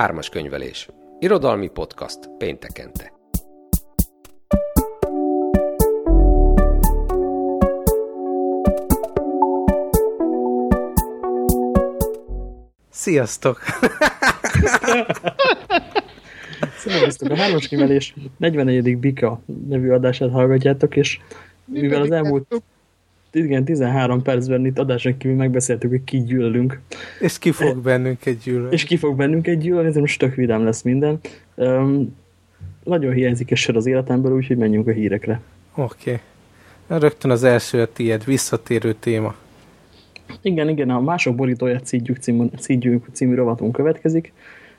Ármas könyvelés. Irodalmi podcast péntekente. Sziasztok! Sziasztok! A Hármas könyvelés 44. Bika nevű adását hallgatjátok, és mivel az elmúlt igen, 13 percben itt adáson kívül megbeszéltük, hogy ki gyűlölünk. És ki fog bennünket gyűlölni. És ki fog bennünket gyűlölni, ez most tök vidám lesz minden. Um, nagyon hiányzik egy sor az életemből, úgyhogy menjünk a hírekre. Oké. Okay. Rögtön az első a tiéd, visszatérő téma. Igen, igen, a mások borítóját szígyük című, szígyük című rovatunk következik,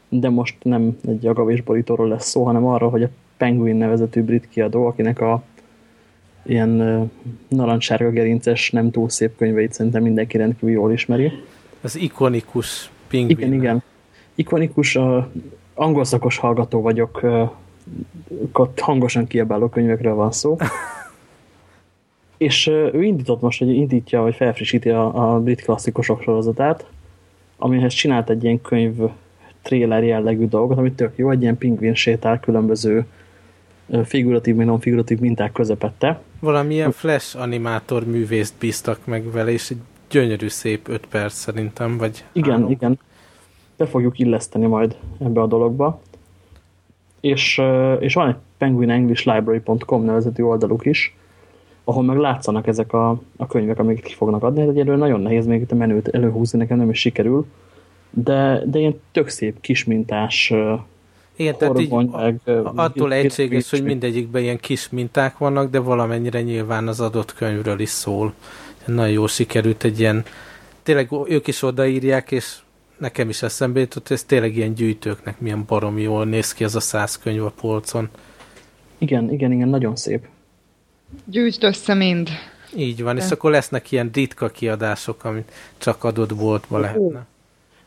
de most nem egy agavés borítóról lesz szó, hanem arról, hogy a Penguin nevezetű brit kiadó, akinek a ilyen narancssárga gerinces, nem túl szép könyveit szerintem mindenki rendkívül jól ismeri. Az ikonikus pingvin. Igen, igen. Ikonikus, uh, angol szakos hallgató vagyok, hangosan kiabáló könyvekről van szó. És ő indított most, hogy indítja, vagy felfrissíti a, a brit klasszikusok sorozatát, amihez csinált egy ilyen könyv trailer jellegű dolgot, ami tök jó, egy ilyen pingvin sétál különböző figuratív, vagy non-figuratív minták közepette. Valamilyen flash animátor művészt bíztak meg vele, és egy gyönyörű szép öt perc szerintem, vagy Igen, állom. igen. Be fogjuk illeszteni majd ebbe a dologba. És, és van egy penguinenglishlibrary.com nevezetű oldaluk is, ahol meg látszanak ezek a, a könyvek, amiket ki fognak adni. Hát egyelőre nagyon nehéz még itt a menőt előhúzni, nekem nem is sikerül, de, de ilyen tök szép kismintás igen, tehát így meg, attól egységes, hogy mindegyikben ilyen kis minták vannak, de valamennyire nyilván az adott könyvről is szól. Nagyon jó sikerült egy ilyen, tényleg ők is odaírják, és nekem is eszembe jutott, hogy ez tényleg ilyen gyűjtőknek milyen barom jól néz ki az a száz könyv a polcon. Igen, igen, igen, nagyon szép. Gyűjtsd össze mind. Így van, de. és akkor lesznek ilyen ritka kiadások, amit csak adott boltba lehetne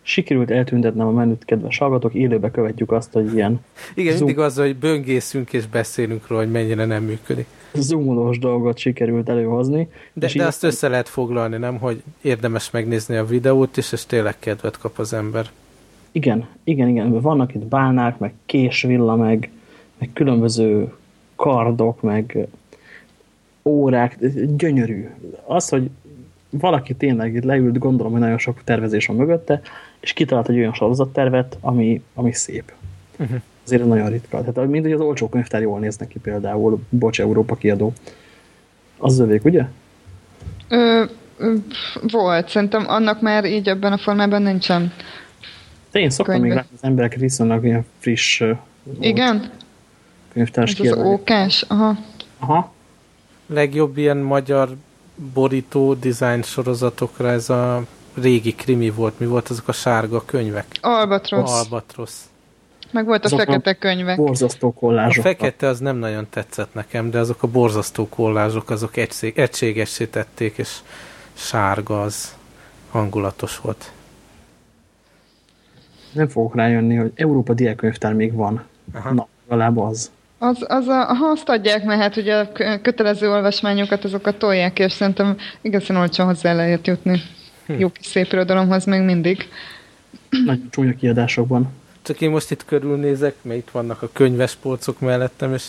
sikerült eltüntetnem a menüt, kedves hallgatók, élőbe követjük azt, hogy ilyen... Igen, zoom... mindig az, hogy böngészünk és beszélünk róla, hogy mennyire nem működik. Zoomolós dolgot sikerült előhozni. De, de azt össze lehet foglalni, nem? Hogy érdemes megnézni a videót, és ez tényleg kedvet kap az ember. Igen, igen, igen. Vannak itt bálnák, meg késvilla, meg, meg különböző kardok, meg órák, gyönyörű. Az, hogy valaki tényleg leült, gondolom, hogy nagyon sok tervezés van mögötte, és kitalált egy olyan sorozattervet, ami, ami szép. Uh -huh. Azért nagyon ritka. Tehát mind, hogy az olcsó könyvtár jól néz neki például, Bocs, Európa kiadó. Az zövék, ugye? Ö, volt. Szerintem annak már így ebben a formában nincsen. De én szoktam könyve. még látni az emberek viszonylag ilyen friss Igen? könyvtárs Ez az ókás? Aha. Aha. Legjobb ilyen magyar borító design sorozatokra ez a régi krimi volt. Mi volt azok a sárga könyvek? Albatrosz. Albatrosz. Meg volt a azok fekete a könyvek. Borzasztó kollázsok. A fekete az nem nagyon tetszett nekem, de azok a borzasztó kollázsok, azok egység, egységessé tették, és sárga az hangulatos volt. Nem fogok rájönni, hogy Európa Diákönyvtár még van. Aha. Na, legalább az. Az, az a, ha azt adják, mert hát ugye a kötelező olvasmányokat azokat tolják, és szerintem igazán olcsón hozzá lehet jutni. Hm. Jó kis szép irodalomhoz még mindig. Nagy csúnya kiadásokban. Csak én most itt körülnézek, mert itt vannak a könyves polcok mellettem, és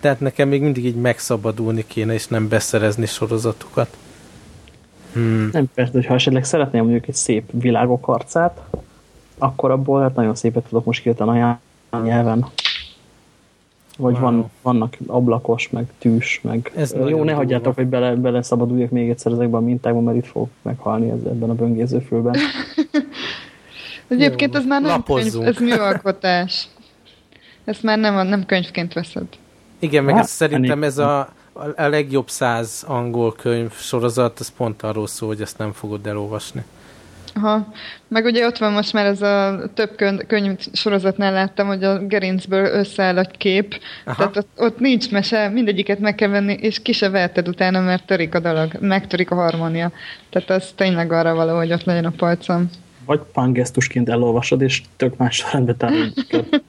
tehát nekem még mindig így megszabadulni kéne, és nem beszerezni sorozatokat. Hmm. Nem persze, hogy ha esetleg szeretném mondjuk egy szép világok harcát, akkor abból hát nagyon szépet tudok most kirtani a nyelven. Vagy wow. van, vannak ablakos, meg tűs, meg... Ez Jó, ne hagyjátok, hogy bele, bele szabaduljak még egyszer ezekben a mintákban, mert itt fog meghalni ez, ebben a böngészőfülben. Egyébként ez már nem könyv, ez műalkotás. Ezt már nem, nem könyvként veszed. Igen, meg hát, ez, szerintem ez a, a legjobb száz angol könyv sorozat, ez pont arról szól, hogy ezt nem fogod elolvasni. Aha. Meg ugye ott van most már ez a több könyv sorozatnál láttam, hogy a gerincből összeáll egy kép, Aha. tehát ott, ott nincs mese, mindegyiket meg kell venni, és ki se veheted utána, mert törik a dolog, megtörik a harmónia. Tehát az tényleg arra való, hogy ott legyen a polcom. Vagy pangesztusként elolvasod, és tök más rendbe tárolod.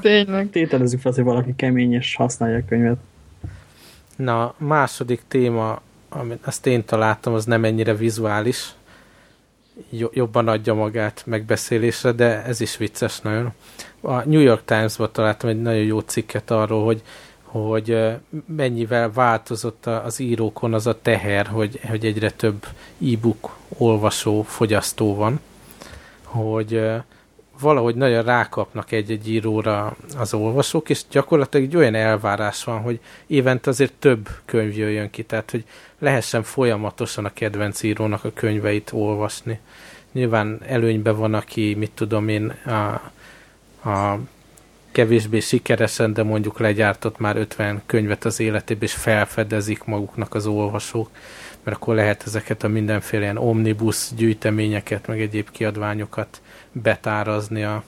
Tényleg. Tételezzük fel, hogy valaki kemény és használja a könyvet. Na, második téma, amit azt én találtam, az nem ennyire vizuális, jobban adja magát megbeszélésre, de ez is vicces nagyon. A New York Times-ban találtam egy nagyon jó cikket arról, hogy hogy mennyivel változott az írókon az a teher, hogy, hogy egyre több e-book olvasó, fogyasztó van, hogy valahogy nagyon rákapnak egy-egy íróra az olvasók, és gyakorlatilag egy olyan elvárás van, hogy évente azért több könyv jöjjön ki, tehát hogy lehessen folyamatosan a kedvenc írónak a könyveit olvasni. Nyilván előnyben van, aki, mit tudom én, a, a kevésbé sikeresen, de mondjuk legyártott már 50 könyvet az életében, és felfedezik maguknak az olvasók, mert akkor lehet ezeket a mindenféle ilyen omnibus gyűjteményeket, meg egyéb kiadványokat betárazni a,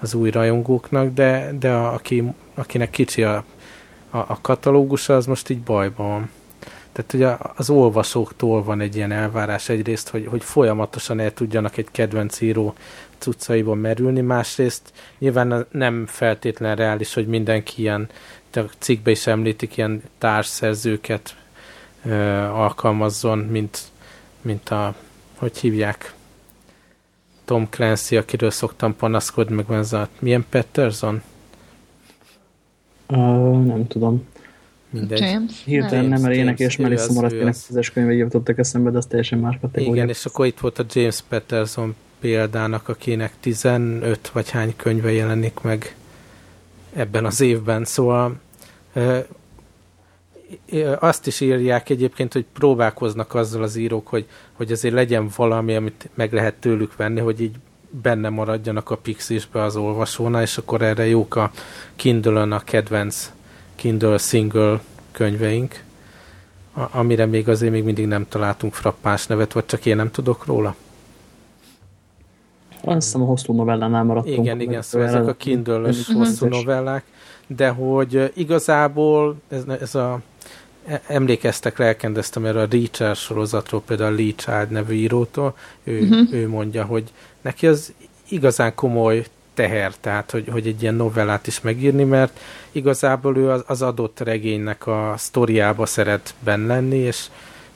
az új rajongóknak, de, de a, aki, akinek kicsi a, a, a katalógusa, az most így bajban van. Tehát ugye az olvasóktól van egy ilyen elvárás egyrészt, hogy, hogy folyamatosan el tudjanak egy kedvenc író cuccaiban merülni, másrészt nyilván nem feltétlen reális, hogy mindenki ilyen, a cikkbe is említik, ilyen társszerzőket ö, alkalmazzon, mint, mint a, hogy hívják, Tom Clancy, akiről szoktam panaszkodni, meg van ez a, milyen Patterson? Uh, nem tudom. Mindegy. James? Hirtelen nem, mert ének és Melissa Morattinek tízes könyvei jutottak eszembe, de az teljesen más kategória. Igen, és akkor itt volt a James Patterson példának, akinek 15 vagy hány könyve jelenik meg ebben az évben. Szóval azt is írják egyébként, hogy próbálkoznak azzal az írók, hogy, hogy azért legyen valami, amit meg lehet tőlük venni, hogy így benne maradjanak a Pixisbe az olvasónál, és akkor erre jók a kindle a kedvenc Kindle single könyveink, amire még azért még mindig nem találtunk frappás nevet, vagy csak én nem tudok róla. Azt hiszem a hosszú novellánál maradtunk. Igen, igen, szóval ezek a kindle hosszú novellák, de hogy igazából ez, ez a emlékeztek, lelkendeztem erre a Reacher sorozatról, például a Lee Child nevű írótól, ő, uh-huh. ő mondja, hogy neki az igazán komoly teher, tehát hogy, hogy egy ilyen novellát is megírni, mert igazából ő az, az adott regénynek a sztoriába szeret benn lenni, és,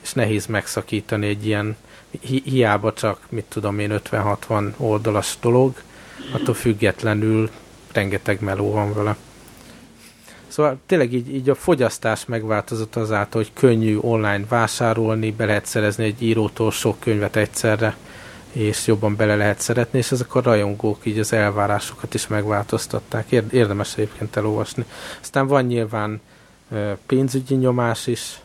és nehéz megszakítani egy ilyen hi, hiába csak, mit tudom én, 50-60 oldalas dolog, attól függetlenül rengeteg meló van vele. Szóval tényleg így, így a fogyasztás megváltozott azáltal, hogy könnyű online vásárolni, be lehet szerezni egy írótól sok könyvet egyszerre, és jobban bele lehet szeretni, és ezek a rajongók így az elvárásokat is megváltoztatták. Érdemes egyébként elolvasni. Aztán van nyilván pénzügyi nyomás is,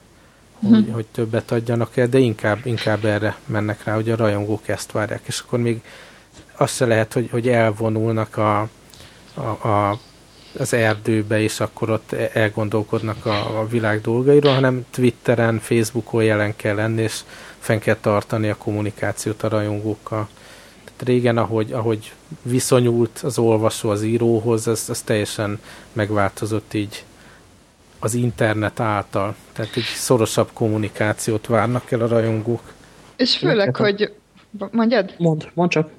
hogy, hmm. hogy többet adjanak el, de inkább, inkább erre mennek rá, hogy a rajongók ezt várják, és akkor még az se lehet, hogy, hogy elvonulnak a, a, a az erdőbe, és akkor ott e-, elgondolkodnak a, a világ dolgairól, hanem Twitteren, Facebookon jelen kell lenni, és fenn kell tartani a kommunikációt a rajongókkal. Tehát régen, ahogy, ahogy viszonyult az olvasó az íróhoz, ez, ez teljesen megváltozott így az internet által. Tehát egy szorosabb kommunikációt várnak el a rajongók. És főleg, hogy... Mondjad? Mond, mond csak.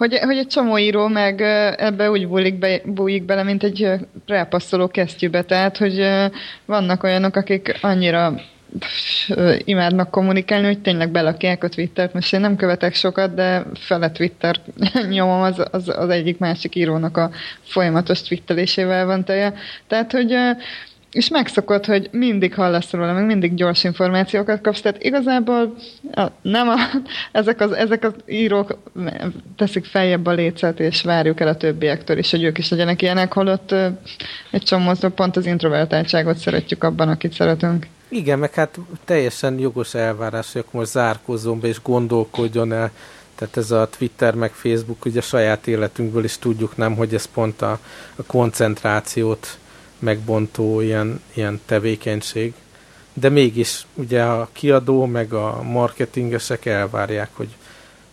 Hogy, hogy egy csomó író meg ebbe úgy bújik, be, bújik bele, mint egy rápasszoló kesztyűbe. Tehát, hogy vannak olyanok, akik annyira imádnak kommunikálni, hogy tényleg belakják a Twittert. Most én nem követek sokat, de fele Twitter nyomom az, az, az egyik másik írónak a folyamatos twittelésével van teje. Tehát, hogy és megszokott, hogy mindig hallasz róla, meg mindig gyors információkat kapsz, tehát igazából nem a, ezek, az, ezek az írók teszik feljebb a lécet, és várjuk el a többiektől is, hogy ők is legyenek ilyenek, holott egy csomó pont az introvertáltságot szeretjük abban, akit szeretünk. Igen, meg hát teljesen jogos elvárás, hogy akkor most zárkozzon be és gondolkodjon el. Tehát ez a Twitter meg Facebook, ugye a saját életünkből is tudjuk nem, hogy ez pont a, a koncentrációt megbontó ilyen, ilyen tevékenység. De mégis ugye a kiadó meg a marketingesek elvárják, hogy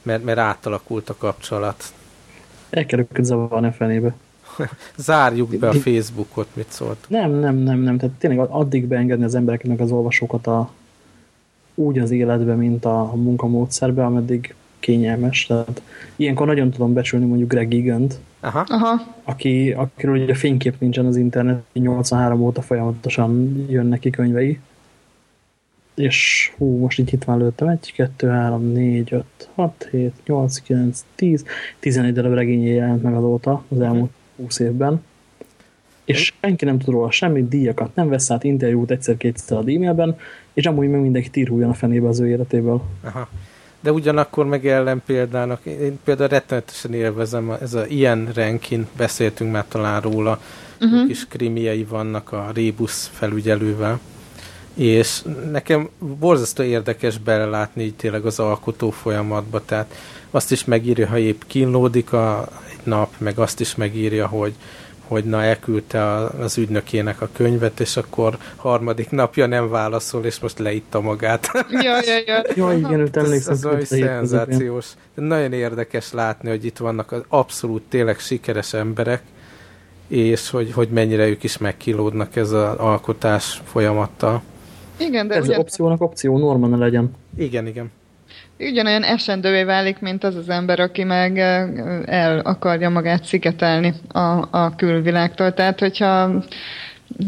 mert, mert átalakult a kapcsolat. El kell őket zavarni a fenébe. Zárjuk be a Facebookot, mit szólt? Nem, nem, nem, nem. Tehát tényleg addig beengedni az embereknek az olvasókat a, úgy az életbe, mint a munkamódszerbe, ameddig kényelmes. Tehát ilyenkor nagyon tudom becsülni mondjuk Greg egan Aha. Aha. Aki, akiről ugye fénykép nincsen az internet, 83 óta folyamatosan jön neki könyvei. és hú, most így itt van előttem, 1, 2, 3, 4, 5, 6, 7, 8, 9, 10, 11 darab regénye jelent meg azóta az elmúlt 20 évben. És senki nem tud róla semmit, díjakat nem vesz át, interjút egyszer-kétszer az e-mailben, és amúgy meg mindenki tíruljon a fenébe az ő életéből. Aha. De ugyanakkor meg ellen példának, én például rettenetesen élvezem, ez a ilyen Renkin, beszéltünk már talán róla, uh-huh. kis krimiei vannak a Rébus felügyelővel, és nekem borzasztó érdekes belelátni így tényleg az alkotó folyamatba, tehát azt is megírja, ha épp kínlódik a, egy nap, meg azt is megírja, hogy, hogy na elküldte az ügynökének a könyvet, és akkor harmadik napja nem válaszol, és most leitta magát. Ja, ja, ja. ja igen, őt emlékszem. Ez, ez szenzációs. Nagyon érdekes látni, hogy itt vannak az abszolút tényleg sikeres emberek, és hogy, hogy mennyire ők is megkilódnak ez az alkotás folyamattal. Igen, de ez ugyan... opciónak opció, norma ne legyen. Igen, igen. Ugyanolyan esendővé válik, mint az az ember, aki meg el akarja magát szigetelni a, a külvilágtól. Tehát, hogyha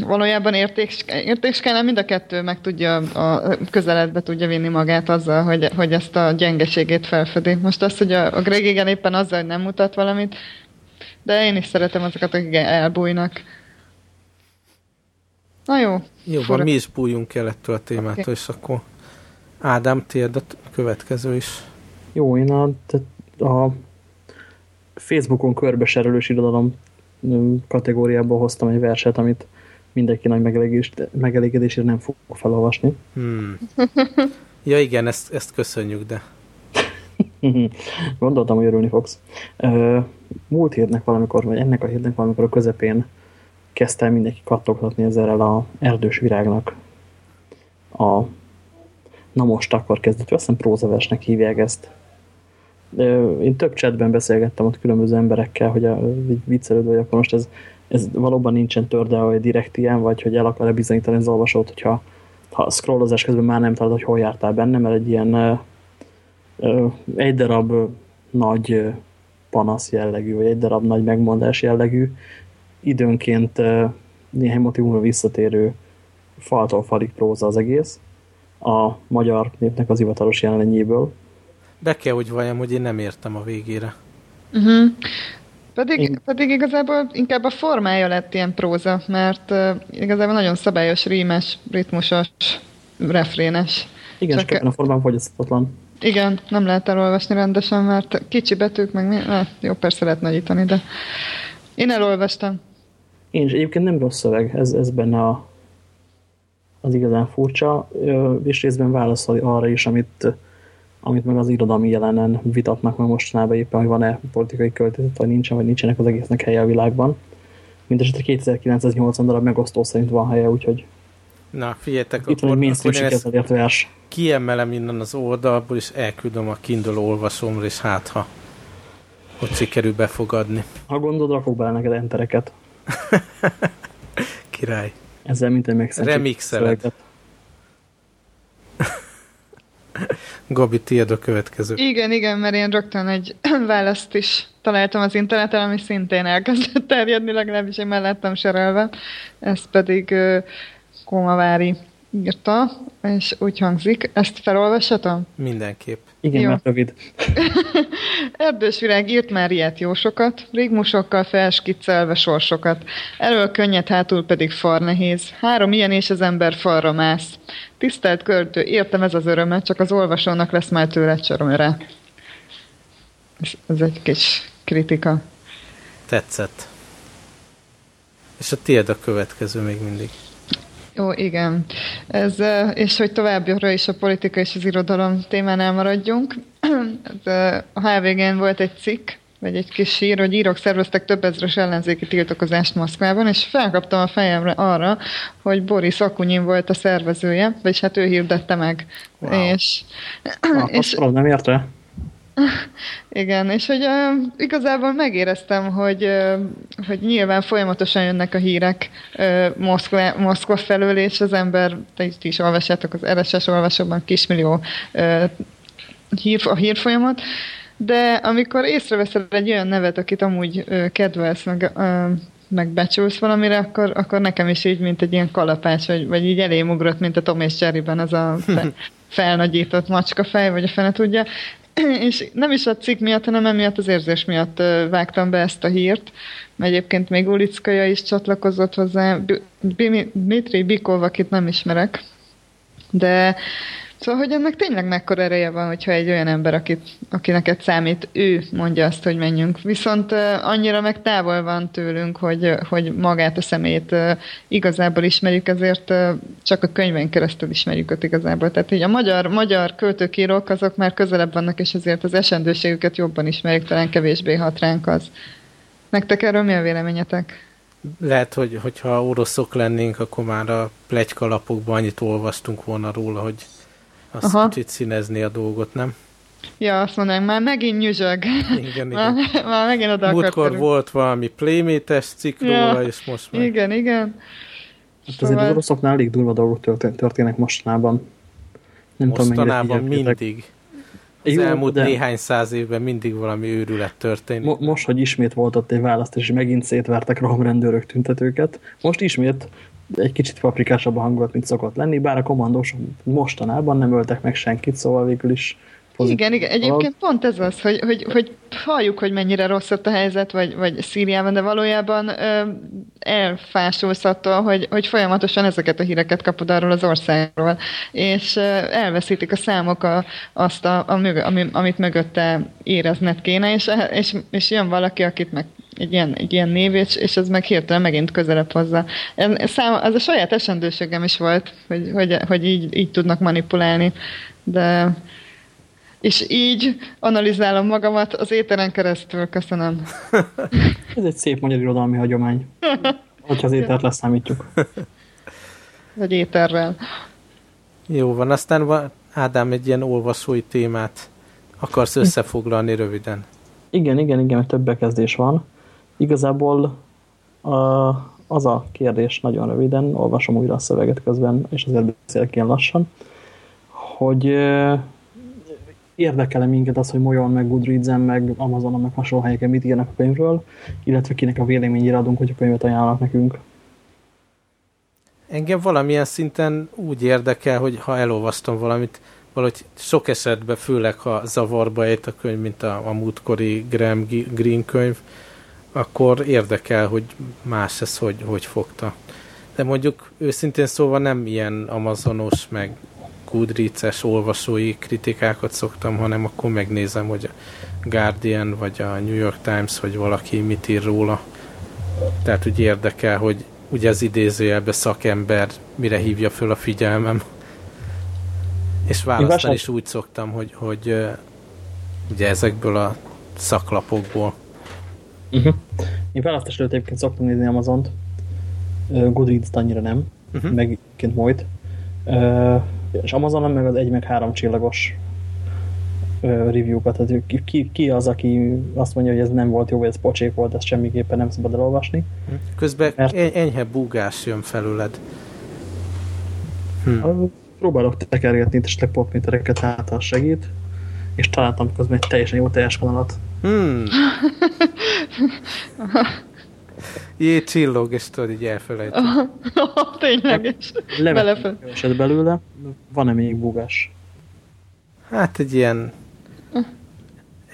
valójában értéks, értékskálán mind a kettő meg tudja, a közeledbe tudja vinni magát azzal, hogy, hogy ezt a gyengeségét felfedi. Most azt, hogy a, a Greg igen éppen azzal, hogy nem mutat valamit, de én is szeretem azokat, akik elbújnak. Na jó. Jó, van, mi is bújjunk el ettől a témától, okay. és akkor Ádám, tiéd a következő is. Jó, én a, a Facebookon körbeserülős irodalom kategóriából hoztam egy verset, amit mindenki nagy megelégedés, megelégedésére nem fog felolvasni. Hmm. Ja igen, ezt, ezt köszönjük, de... Gondoltam, hogy örülni fogsz. Múlt hétnek valamikor, vagy ennek a hétnek valamikor a közepén kezdte el mindenki kattogtatni ezzel a erdős virágnak a na most akkor kezdett, azt hiszem prózaversnek hívják ezt. Én több chatben beszélgettem ott különböző emberekkel, hogy a, viccelődve, hogy akkor most ez, ez valóban nincsen törde, hogy direkt ilyen, vagy hogy el akar-e bizonyítani az olvasót, hogyha ha scrollozás közben már nem találod, hogy hol jártál benne, mert egy ilyen egy darab nagy panasz jellegű, vagy egy darab nagy megmondás jellegű, időnként néhány motivumra visszatérő faltól falig próza az egész, a magyar népnek az hivatalos jelenényéből. Be kell, hogy valljam, hogy én nem értem a végére. Uh-huh. Pedig, én... pedig igazából inkább a formája lett ilyen próza, mert uh, igazából nagyon szabályos, rímes, ritmusos, refrénes. Igen, csak ebben a formában fogyasztatlan. Igen, nem lehet elolvasni rendesen, mert kicsi betűk, meg mi, eh, jó, persze lehet nagyítani, de én elolvastam. Én is egyébként nem rossz szöveg, ez, ez benne a, az igazán furcsa, és részben válaszol arra is, amit, amit meg az irodalmi jelenen vitatnak meg mostanában éppen, hogy van-e politikai költözet, vagy nincsen, vagy nincsenek az egésznek helye a világban. Mindenesetre 2980 darab megosztó szerint van helye, úgyhogy Na, figyeljetek, itt van egy mainstream vers. Kiemelem innen az oldalból, és elküldöm a Kindle olvasómra, és hát ha hogy sikerül befogadni. Ha gondolod, rakok bele neked entereket. Király. Ezzel minden megszentjük. Remixeled. Gabi, tiéd a következő. Igen, igen, mert én rögtön egy választ is találtam az interneten, ami szintén elkezdett terjedni, legalábbis én mellettem serelve. Ez pedig uh, Komavári írta, és úgy hangzik. Ezt felolvashatom? Mindenképp. Igen, Jó. mert rövid. Erdős virág írt már ilyet jó sokat, rigmusokkal felskiccelve sorsokat. Elől könnyed, hátul pedig far nehéz. Három ilyen és az ember falra mász. Tisztelt költő, értem ez az öröme, csak az olvasónak lesz már tőle csörömre. Ez, ez egy kis kritika. Tetszett. És a tiéd a következő még mindig. Ó, igen. Ez, és hogy továbbra is a politika és az irodalom témánál maradjunk. A HVG-n volt egy cikk, vagy egy kis sír, hogy írok szerveztek több ezres ellenzéki tiltakozást Moszkvában, és felkaptam a fejemre arra, hogy Boris Akunyin volt a szervezője, vagyis hát ő hirdette meg. Wow. És, ah, és, nem érte? Igen, és hogy uh, igazából megéreztem, hogy, uh, hogy nyilván folyamatosan jönnek a hírek uh, Moszkva, Moszkva felől, és az ember, te is, is olvassátok az RSS olvasóban kismillió uh, hír, a hírfolyamat, de amikor észreveszel egy olyan nevet, akit amúgy uh, kedvelsz, meg uh, meg becsúsz valamire, akkor, akkor nekem is így, mint egy ilyen kalapás, vagy, vagy így elém ugrott, mint a Tom és Jerryben az a fe, felnagyított macska fej, vagy a fene tudja. És nem is a cikk miatt, hanem emiatt az érzés miatt vágtam be ezt a hírt. Egyébként még Ulickaja is csatlakozott hozzá, Dmitri Bikov, akit nem ismerek, de Szóval, hogy ennek tényleg mekkora ereje van, hogyha egy olyan ember, akit, aki neked számít, ő mondja azt, hogy menjünk. Viszont annyira meg távol van tőlünk, hogy, hogy magát a szemét igazából ismerjük, ezért csak a könyvén keresztül ismerjük őt igazából. Tehát így a magyar, magyar költőkírók azok már közelebb vannak, és azért az esendőségüket jobban ismerjük, talán kevésbé hat ránk az. Nektek erről mi a véleményetek? Lehet, hogy hogyha oroszok lennénk, akkor már a plegykalapokban annyit olvastunk volna róla, hogy azt Aha. kicsit színezni a dolgot, nem? Ja, azt mondanám, már megint nyüzsög. Igen, igen. Már, már megint oda Múltkor volt valami Playmates cikk róla, ja, és most meg... Igen, igen. Hát szóval... azért az oroszoknál elég durva dolgok történnek mostanában. Nem mostanában tudom, mindig. Az Jó, elmúlt de... néhány száz évben mindig valami őrület történik. Mo most, hogy ismét volt ott egy választás, és megint szétvertek rohamrendőrök tüntetőket, most ismét egy kicsit paprikásabb a hangulat, mint szokott lenni, bár a kommandósok mostanában nem öltek meg senkit, szóval végül is igen, igen. Egyébként pont ez az, hogy, hogy, hogy halljuk, hogy mennyire rossz ott a helyzet, vagy, vagy Szíriában, de valójában ö, elfásulsz attól, hogy, hogy folyamatosan ezeket a híreket kapod arról az országról, és ö, elveszítik a számok a, azt, a, a, ami, amit mögötte érezned kéne, és, és, és jön valaki, akit meg egy ilyen, egy ilyen név, és, és ez meg hirtelen megint közelebb hozza. Ez, szám, ez a saját esendőségem is volt, hogy, hogy, hogy így, így tudnak manipulálni, de és így analizálom magamat az éteren keresztül. Köszönöm. Ez egy szép magyar irodalmi hagyomány. Hogyha az étert leszámítjuk. Vagy éterrel. Jó van, aztán van, Ádám egy ilyen olvasói témát akarsz összefoglalni röviden. Igen, igen, igen, több bekezdés van. Igazából a, az a kérdés nagyon röviden, olvasom újra a szöveget közben, és azért beszélek ilyen lassan, hogy érdekel-e minket az, hogy Molyon, meg Goodreads-en, meg Amazonon, meg hasonló helyeken mit írnak a könyvről, illetve kinek a véleményére adunk, hogy a könyvet ajánlanak nekünk. Engem valamilyen szinten úgy érdekel, hogy ha elolvastam valamit, valahogy sok esetben, főleg ha zavarba ejt a könyv, mint a, a múltkori Graham Green könyv, akkor érdekel, hogy más ez hogy, hogy fogta. De mondjuk őszintén szóval nem ilyen amazonos, meg Goodreads-es olvasói kritikákat szoktam, hanem akkor megnézem, hogy a Guardian vagy a New York Times, vagy valaki mit ír róla. Tehát úgy érdekel, hogy ugye az idézőjelben szakember mire hívja föl a figyelmem. És választani is úgy szoktam, hogy, hogy ugye ezekből a szaklapokból. Uh-huh. Én választás előtt egyébként szoktam nézni Amazont. Goodreads-t annyira nem, uh-huh. meg egyébként majd. És Amazonon meg az egy meg három csillagos review-kat. Tehát ki, ki, az, aki azt mondja, hogy ez nem volt jó, vagy ez pocsék volt, ezt semmiképpen nem szabad elolvasni. Közben Mert... enyhe búgás jön felüled. Hm. Próbálok tekergetni, és esetleg popmétereket hát segít, és találtam közben egy teljesen jó teljes vonalat. Hmm. Jé, csillog, és tudod, így elfelejtem. Tényleg, és Levettem belőle. Van-e még bugás? Hát egy ilyen...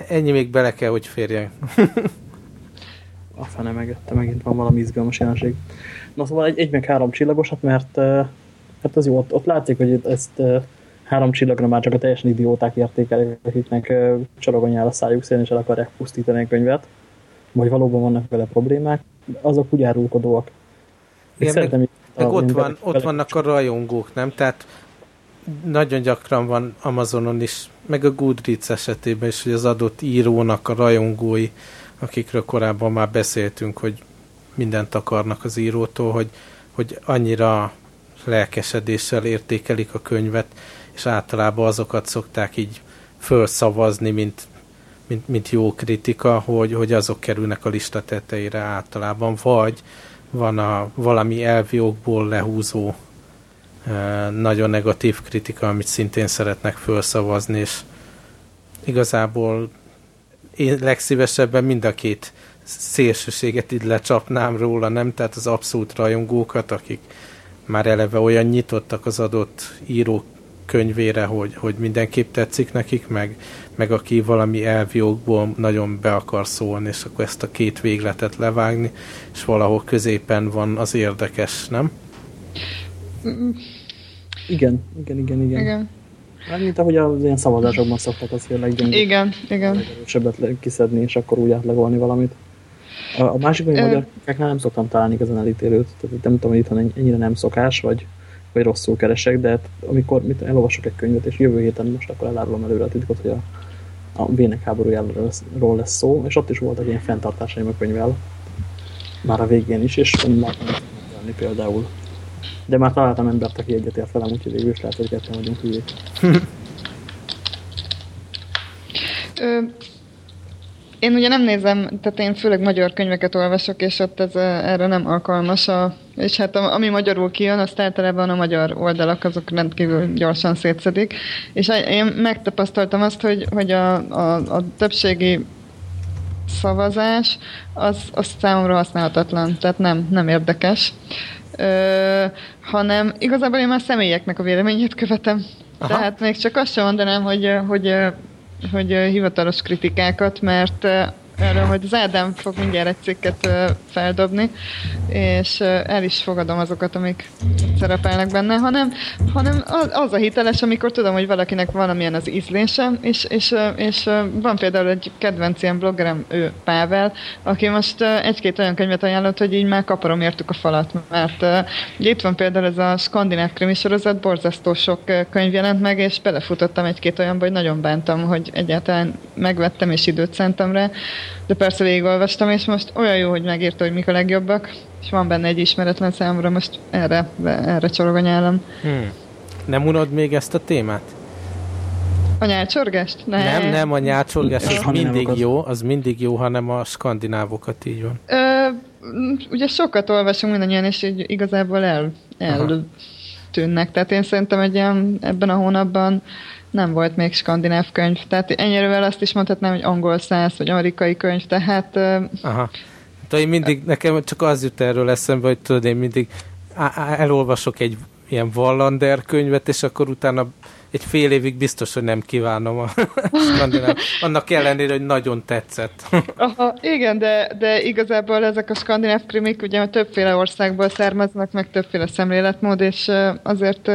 Ennyi még bele kell, hogy férjen. A fene megette, megint van valami izgalmas jelenség. Na szóval egy, egy meg három csillagosat, mert hát az jó, ott, ott látszik, hogy ezt három csillagra már csak a teljesen idióták értékelik, akiknek csorogonyál a szájuk szélén, és el akarják pusztítani a könyvet, vagy valóban vannak vele problémák azok úgy árulkodóak. Igen, meg, meg ott, van, ott vannak a rajongók, nem? Tehát nagyon gyakran van Amazonon is, meg a Goodreads esetében is, hogy az adott írónak a rajongói, akikről korábban már beszéltünk, hogy mindent akarnak az írótól, hogy, hogy annyira lelkesedéssel értékelik a könyvet, és általában azokat szokták így felszavazni, mint mint, mint jó kritika, hogy, hogy azok kerülnek a lista tetejére általában, vagy van a valami elvi okból lehúzó e, nagyon negatív kritika, amit szintén szeretnek felszavazni, és igazából én legszívesebben mind a két szélsőséget így lecsapnám róla, nem? Tehát az abszolút rajongókat, akik már eleve olyan nyitottak az adott író könyvére, hogy, hogy mindenképp tetszik nekik, meg, meg aki valami elvi okból nagyon be akar szólni, és akkor ezt a két végletet levágni, és valahol középen van az érdekes, nem? Igen, igen, igen, igen. igen. Hát, mint ahogy az ilyen szavazásokban szoktak az, leggyengébb. Igen, igen. Sebbet kiszedni, és akkor úgy átlegolni valamit. A, a másik, hogy magyar nem szoktam találni ezen elítélőt. Tehát nem tudom, hogy itt ennyire nem szokás, vagy, vagy rosszul keresek, de hát, amikor mit, elolvasok egy könyvet, és jövő héten most akkor elárulom előre a titkot, hogy a, a vének háborújáról lesz szó, és ott is voltak ilyen fenntartásaim a könyvvel. Már a végén is, és már nem például. De már találtam embert, aki egyetért velem, úgyhogy végül is lehet, hogy ketten vagyunk hülyék. Én ugye nem nézem, tehát én főleg magyar könyveket olvasok, és ott ez erre nem alkalmas. A, és hát ami magyarul kijön, azt általában a magyar oldalak, azok rendkívül gyorsan szétszedik. És én megtapasztaltam azt, hogy, hogy a, a, a többségi szavazás, az, az számomra használhatatlan, tehát nem, nem érdekes. Ö, hanem igazából én már személyeknek a véleményét követem. Aha. Tehát még csak azt sem mondanám, hogy, hogy hogy hivatalos kritikákat, mert erről hogy az Ádám fog mindjárt egy cikket feldobni, és el is fogadom azokat, amik szerepelnek benne, hanem, hanem az a hiteles, amikor tudom, hogy valakinek valamilyen az ízlése, és, és, és van például egy kedvenc ilyen bloggerem, ő Pável, aki most egy-két olyan könyvet ajánlott, hogy így már kaparom értük a falat, mert itt van például ez a skandináv krimi sorozat, borzasztó sok könyv jelent meg, és belefutottam egy-két olyanba, hogy nagyon bántam, hogy egyáltalán megvettem és időt szántam rá, de persze végigolvastam, és most olyan jó, hogy megírta, hogy mik a legjobbak, és van benne egy ismeretlen számomra, most erre, erre csorog a nyálam. Hmm. Nem unod még ezt a témát? A nyálcsorgást? Ne. Nem, nem, a nyálcsorgás az mindig jó, az mindig jó, hanem a skandinávokat így van. Ö, ugye sokat olvasunk mindannyian, és így igazából el, eltűnnek. Tehát én szerintem egy ilyen, ebben a hónapban nem volt még skandináv könyv. Tehát ennyire azt is mondhatnám, hogy angol száz, vagy amerikai könyv, tehát... Aha. Tehát én mindig, nekem csak az jut erről eszembe, hogy tudod, én mindig elolvasok egy ilyen Wallander könyvet, és akkor utána egy fél évig biztos, hogy nem kívánom a skandináv. Annak ellenére, hogy nagyon tetszett. Aha, igen, de, de igazából ezek a skandináv krimik ugye többféle országból származnak, meg többféle szemléletmód, és azért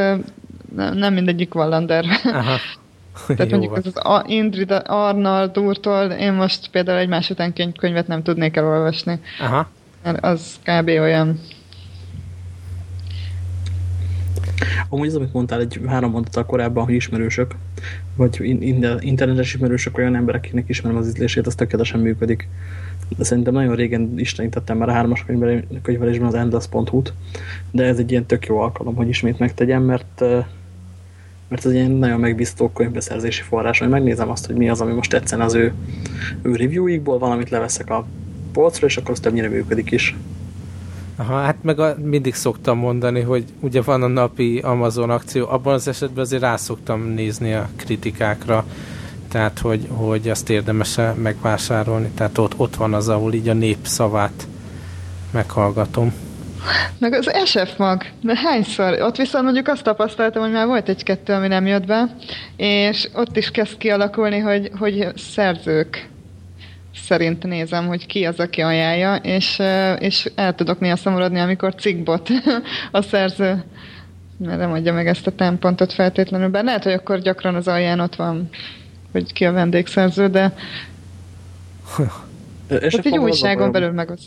nem, nem mindegyik Wallander. Aha. Tehát Jó mondjuk az, az Indrid Arnold úrtól én most például egy más után könyvet nem tudnék elolvasni. Aha. Mert az kb. olyan. Amúgy az, amit mondtál egy három mondattal korábban, hogy ismerősök, vagy internetes ismerősök olyan emberek, akiknek ismerem az ízlését, az tökéletesen működik. De szerintem nagyon régen istenítettem már a hármas könyvelésben az endless.hu-t, de ez egy ilyen tök jó alkalom, hogy ismét megtegyem, mert mert ez egy nagyon megbízható könyvbeszerzési forrás, hogy megnézem azt, hogy mi az, ami most tetszene az ő, ő reviewikból, valamit leveszek a polcra, és akkor az többnyire működik is. Aha, hát meg a, mindig szoktam mondani, hogy ugye van a napi Amazon akció, abban az esetben azért rá szoktam nézni a kritikákra, tehát hogy, hogy azt érdemes -e megvásárolni, tehát ott, ott van az, ahol így a nép szavát meghallgatom. Meg az SF mag, de hányszor? Ott viszont mondjuk azt tapasztaltam, hogy már volt egy-kettő, ami nem jött be, és ott is kezd kialakulni, hogy, hogy szerzők szerint nézem, hogy ki az, aki ajánlja, és, és el tudok néha szomorodni, amikor cikkbot a szerző. Mert nem adja meg ezt a tempontot feltétlenül, bár lehet, hogy akkor gyakran az alján ott van, hogy ki a vendégszerző, de ott egy újságon belül meg az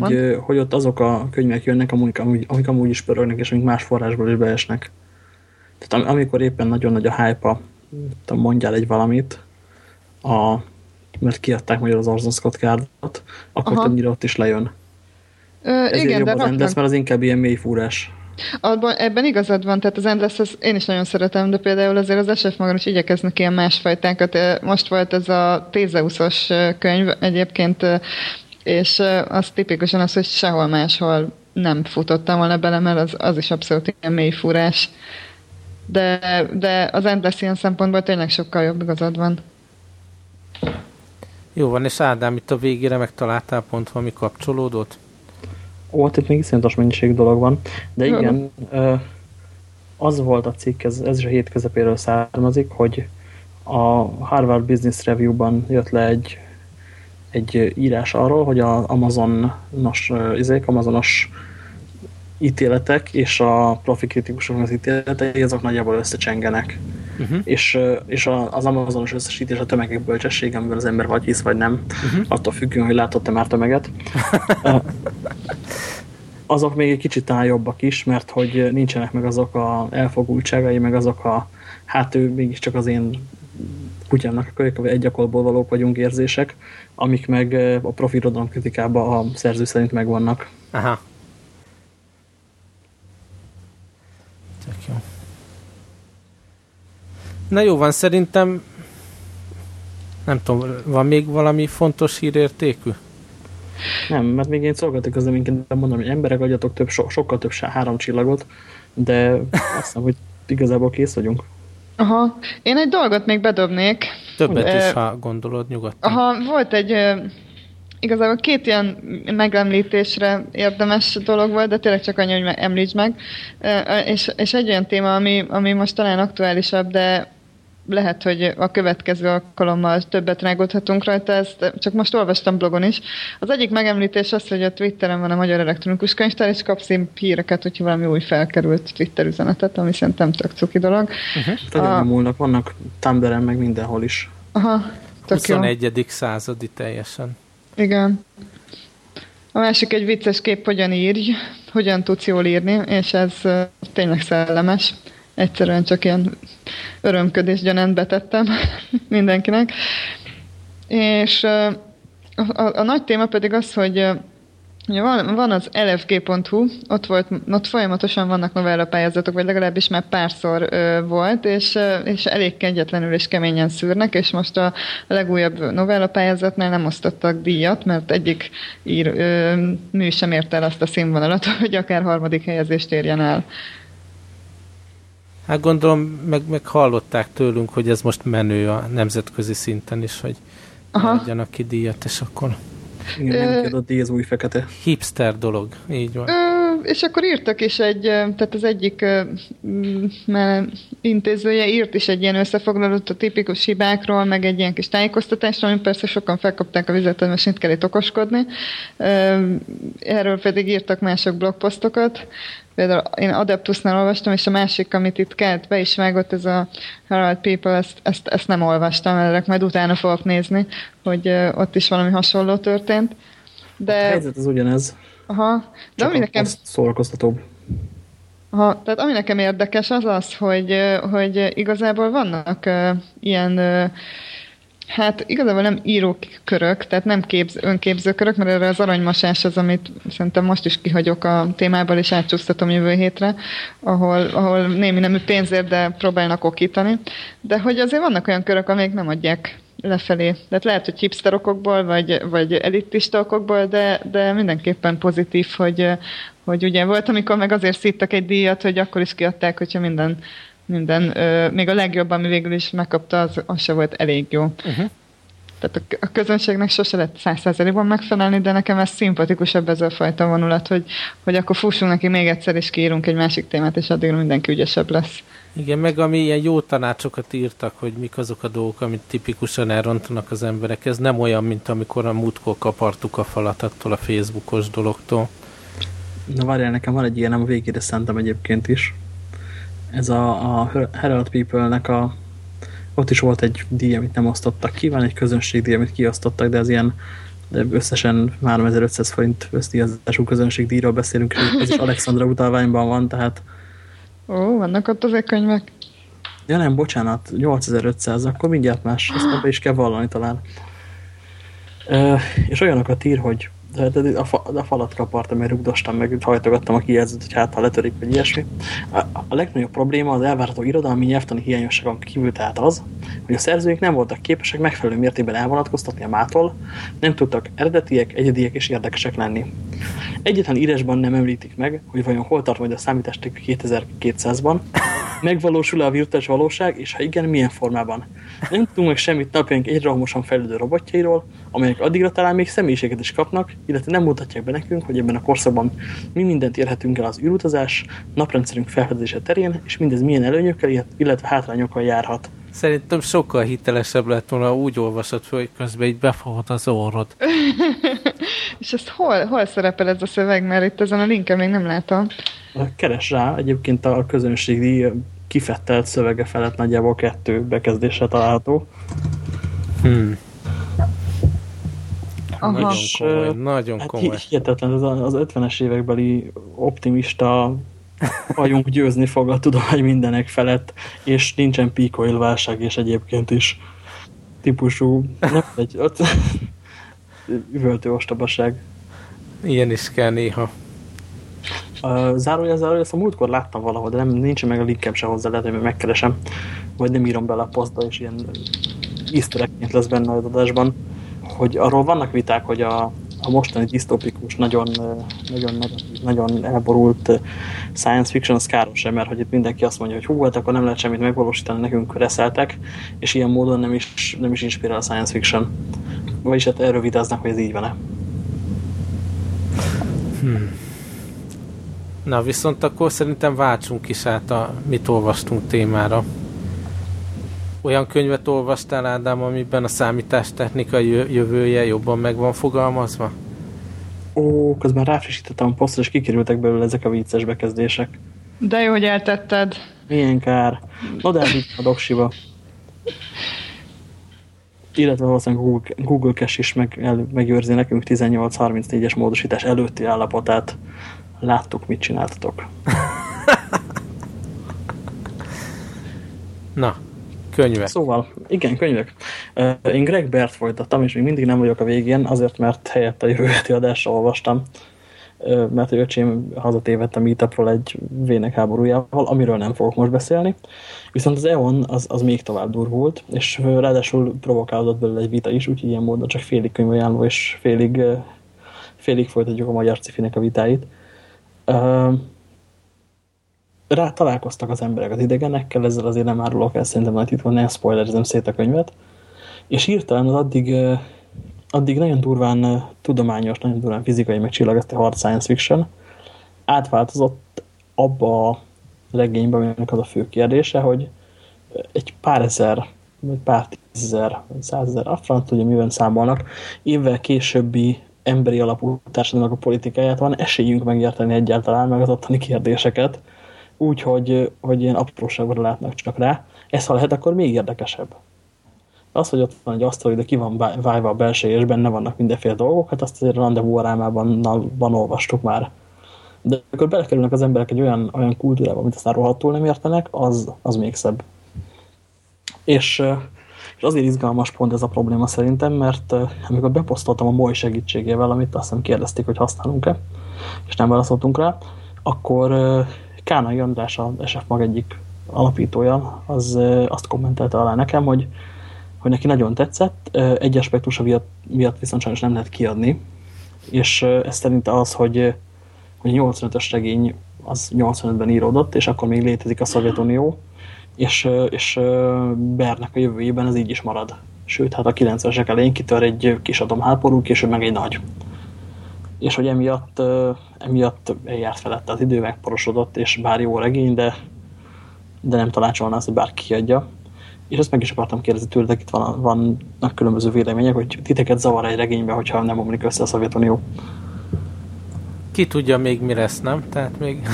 hogy, hogy ott azok a könyvek jönnek, amik, amik, amik amúgy is pörögnek, és amik más forrásból is beesnek. Tehát amikor éppen nagyon nagy a hype mondjál egy valamit, a, mert kiadták magyar az Orson Scott Cardot, akkor többnyire ott is lejön. Ö, Ezért igen, jobb de az Endless, mert az inkább ilyen mély fúrás. Abban, ebben igazad van, tehát az Endless az én is nagyon szeretem, de például azért az SF maga is igyekeznek ilyen másfajtákat. Most volt ez a Tézeuszos könyv, egyébként és az tipikusan az, hogy sehol máshol nem futottam volna bele, mert az, az is abszolút ilyen mély fúrás. De, de az Endless ilyen szempontból tényleg sokkal jobb igazad van. Jó van, és Ádám, itt a végére megtaláltál pont valami kapcsolódót? Ó, itt még iszonyatos mennyiség dolog van, de igen, az volt a cikk, ez, ez is a hét közepéről származik, hogy a Harvard Business Review-ban jött le egy, egy írás arról, hogy az Amazonos, izék, Amazonos ítéletek és a profi kritikusok az ítéletei, azok nagyjából összecsengenek. Uh -huh. És, és az Amazonos összesítés a tömegek bölcsessége, amivel az ember vagy hisz, vagy nem, uh -huh. attól függően, hogy látott-e már tömeget. azok még egy kicsit talán jobbak is, mert hogy nincsenek meg azok a elfogultságai, meg azok a, hát ő mégiscsak az én kutyámnak a kölyök, vagy egy akolból valók vagyunk érzések, amik meg a profi kritikában a szerző szerint megvannak. Aha. Tök jó. Na jó van, szerintem nem tudom, van még valami fontos hírértékű? Nem, mert még én szolgálati közleményként mondom, hogy emberek adjatok több, so, sokkal több három csillagot, de azt hiszem, hogy igazából kész vagyunk. Aha, én egy dolgot még bedobnék. Többet is, ha gondolod nyugodtan. Aha, volt egy igazából két ilyen megemlítésre érdemes dolog volt, de tényleg csak annyi, hogy említs meg. És, és egy olyan téma, ami, ami most talán aktuálisabb, de lehet, hogy a következő alkalommal többet rágódhatunk rajta, ezt csak most olvastam blogon is. Az egyik megemlítés az, hogy a Twitteren van a Magyar Elektronikus Könyvtár, és kapsz híreket, hogyha valami új felkerült Twitter üzenetet, ami szerintem tök cuki dolog. Uh-huh. A... múlnak, vannak Tumblr-en meg mindenhol is. Aha, tök 21. Jó. századi teljesen. Igen. A másik egy vicces kép, hogyan írj, hogyan tudsz jól írni, és ez tényleg szellemes. Egyszerűen csak ilyen örömködés gyanánt betettem mindenkinek. És a, a, a nagy téma pedig az, hogy Ugye van, van az lfg.hu, ott, volt, ott folyamatosan vannak novellapályázatok, vagy legalábbis már párszor ö, volt, és, ö, és elég kegyetlenül és keményen szűrnek, és most a, legújabb novellapályázatnál nem osztottak díjat, mert egyik ír, ö, mű sem ért el azt a színvonalat, hogy akár harmadik helyezést érjen el. Hát gondolom, meg, meg hallották tőlünk, hogy ez most menő a nemzetközi szinten is, hogy adjanak ki díjat, és akkor... Igen, nem kiadott díj, az új fekete. Hipster dolog, így van. Ö, és akkor írtak is egy, tehát az egyik intézője írt is egy ilyen összefoglalót a tipikus hibákról, meg egy ilyen kis tájékoztatásról, amit persze sokan felkapták a vizet, hogy most itt kell itt okoskodni. Erről pedig írtak mások blogposztokat, például én Adeptusnál olvastam, és a másik, amit itt kelt be is vágott, ez a Herald People, ezt, ezt, ezt nem olvastam, erre majd utána fogok nézni, hogy ott is valami hasonló történt. De... A helyzet az ugyanez. Aha. De ami nekem... Szórakoztatóbb. Aha, tehát ami nekem érdekes az az, hogy, hogy igazából vannak uh, ilyen uh, Hát igazából nem írókörök, tehát nem képz, önképzőkörök, mert erre az aranymosás az, amit szerintem most is kihagyok a témából, és átcsúsztatom jövő hétre, ahol, ahol némi nemű pénzért, de próbálnak okítani. De hogy azért vannak olyan körök, amelyek nem adják lefelé. Tehát lehet, hogy hipster okokból, vagy, vagy elitista okokból, de, de mindenképpen pozitív, hogy, hogy ugye volt, amikor meg azért szíttak egy díjat, hogy akkor is kiadták, hogyha minden minden, ö, még a legjobb, ami végül is megkapta, az, az se volt elég jó. Uh-huh. Tehát a, a közönségnek sose lett százszerzelékben megfelelni, de nekem ez szimpatikusabb ez a fajta vonulat, hogy, hogy akkor fussunk neki még egyszer, és kiírunk egy másik témát, és addig mindenki ügyesebb lesz. Igen, meg ami ilyen jó tanácsokat írtak, hogy mik azok a dolgok, amit tipikusan elrontanak az emberek. Ez nem olyan, mint amikor a múltkor kapartuk a falat attól a Facebookos dologtól. Na várjál, nekem van egy ilyen, a végére szántam egyébként is ez a, a Herald People-nek a ott is volt egy díj, amit nem osztottak ki, van egy közönségdíj, amit kiosztottak, de ez ilyen de összesen 3500 forint köztdíjazású közönségdíjról beszélünk, és ez is Alexandra utalványban van, tehát... Ó, vannak ott azért könyvek. Ja nem, bocsánat, 8500, akkor mindjárt más, ezt be is kell vallani talán. E, és olyanokat ír, hogy de a, fa, a falat kapartam, mert rugdostam, meg hajtogattam a kijelzőt, hogy hát ha letörik, vagy ilyesmi. A, a legnagyobb probléma az elvárható irodalmi nyelvtani hiányosságon kívül tehát az, hogy a szerzőink nem voltak képesek megfelelő mértékben elvonatkoztatni a mától, nem tudtak eredetiek, egyediek és érdekesek lenni. Egyetlen írásban nem említik meg, hogy vajon hol tart majd a számítástechnika 2200-ban, Megvalósul-e a virtuális valóság, és ha igen, milyen formában? Nem tudunk meg semmit napjaink egyre rohamosan fejlődő robotjairól, amelyek addigra talán még személyiséget is kapnak, illetve nem mutatják be nekünk, hogy ebben a korszakban mi mindent érhetünk el az űrutazás, naprendszerünk felfedezése terén, és mindez milyen előnyökkel, illetve hátrányokkal járhat. Szerintem sokkal hitelesebb lett volna, úgy olvasod fel, hogy közben így befogod az orrod. És ezt hol, hol szerepel ez a szöveg, mert itt ezen a linken még nem látom. Keres rá, egyébként a közönségi kifettelt szövege felett nagyjából kettő bekezdésre található. Hmm. Nagyon és, komoly, nagyon hát komoly. Hihetetlen, ez az 50-es évekbeli optimista vagyunk győzni fog a tudomány mindenek felett, és nincsen píkoil válság, és egyébként is típusú, nem egy üvöltő ostobaság. Ilyen is kell néha. Uh, zárója, zárója, ezt a múltkor láttam valahol, de nem, nincs meg a linkem se hozzá, lehet, hogy megkeresem, vagy nem írom bele a posztba, és ilyen easter lesz benne az adásban, hogy arról vannak viták, hogy a, a mostani disztópikus, nagyon, nagyon, nagyon elborult science fiction az káros mert hogy itt mindenki azt mondja, hogy hú, hát akkor nem lehet semmit megvalósítani, nekünk reszeltek, és ilyen módon nem is, nem is inspirál a science fiction. Vagyis hát erről vitáznak, hogy ez így van-e. Hmm. Na, viszont akkor szerintem váltsunk is át a mit olvastunk témára. Olyan könyvet olvastál, Ádám, amiben a számítástechnika jövője jobban meg van fogalmazva? Ó, közben ráfrissítettem a posztra, és kikerültek belőle ezek a vicces bekezdések. De jó, hogy eltetted. Milyen kár. No, de a doksiba. Illetve valószínűleg Google, Google Cache is meg, el, megőrzi nekünk 1834-es módosítás előtti állapotát. Láttuk, mit csináltatok. Na, Könyvek. Szóval, igen, könyvek. Én Greg Bert folytattam, és még mindig nem vagyok a végén, azért, mert helyett a jövő heti adásra olvastam, mert a öcsém hazatévett a meetupról egy vének háborújával, amiről nem fogok most beszélni. Viszont az EON az, az még tovább durvult, és ráadásul provokálódott belőle egy vita is, úgyhogy ilyen módon csak félig könyvajánló, és félig, félig folytatjuk a magyar cifinek a vitáit rá találkoztak az emberek az idegenekkel, ezzel azért nem árulok el szerintem nagy titkon, nem spoilerizem szét a könyvet, és hirtelen az addig, addig nagyon durván tudományos, nagyon durván fizikai, meg csillagasztó hard science fiction. Átváltozott abba a regényben, aminek az a fő kérdése, hogy egy pár ezer, vagy pár tízezer, vagy százezer, a franc tudja, miben számolnak, évvel későbbi emberi alapú társadalomnak a politikáját van esélyünk megérteni egyáltalán meg az ottani kérdéseket, úgy, hogy, hogy ilyen apróságra látnak csak rá. Ez ha lehet, akkor még érdekesebb. Az, hogy ott van egy asztal, de ki van vájva a belső, és benne vannak mindenféle dolgok, hát azt azért a rendezvú van olvastuk már. De akkor belekerülnek az emberek egy olyan, olyan kultúrába, amit aztán rohadtul nem értenek, az, az még szebb. És, és azért izgalmas pont ez a probléma szerintem, mert amikor beposztoltam a MOI segítségével, amit azt hiszem kérdezték, hogy használunk-e, és nem válaszoltunk rá, akkor Kánai András, a SF Mag egyik alapítója, az azt kommentelte alá nekem, hogy, hogy neki nagyon tetszett, egy aspektusa miatt, miatt viszont sajnos nem lehet kiadni, és ez szerint az, hogy, hogy 85-ös regény az 85-ben íródott, és akkor még létezik a Szovjetunió, és, és Bernek a jövőjében ez így is marad. Sőt, hát a 90-esek elején kitör egy kis atomháború, később meg egy nagy és hogy emiatt, emiatt eljárt felette az idő, megporosodott, és bár jó regény, de, de nem tanácsolná azt, hogy bárki kiadja. És ezt meg is akartam kérdezni tőletek, itt van, vannak különböző vélemények, hogy titeket zavar egy regénybe, hogyha nem omlik össze a Szovjetunió. Ki tudja még mi lesz, nem? Tehát még...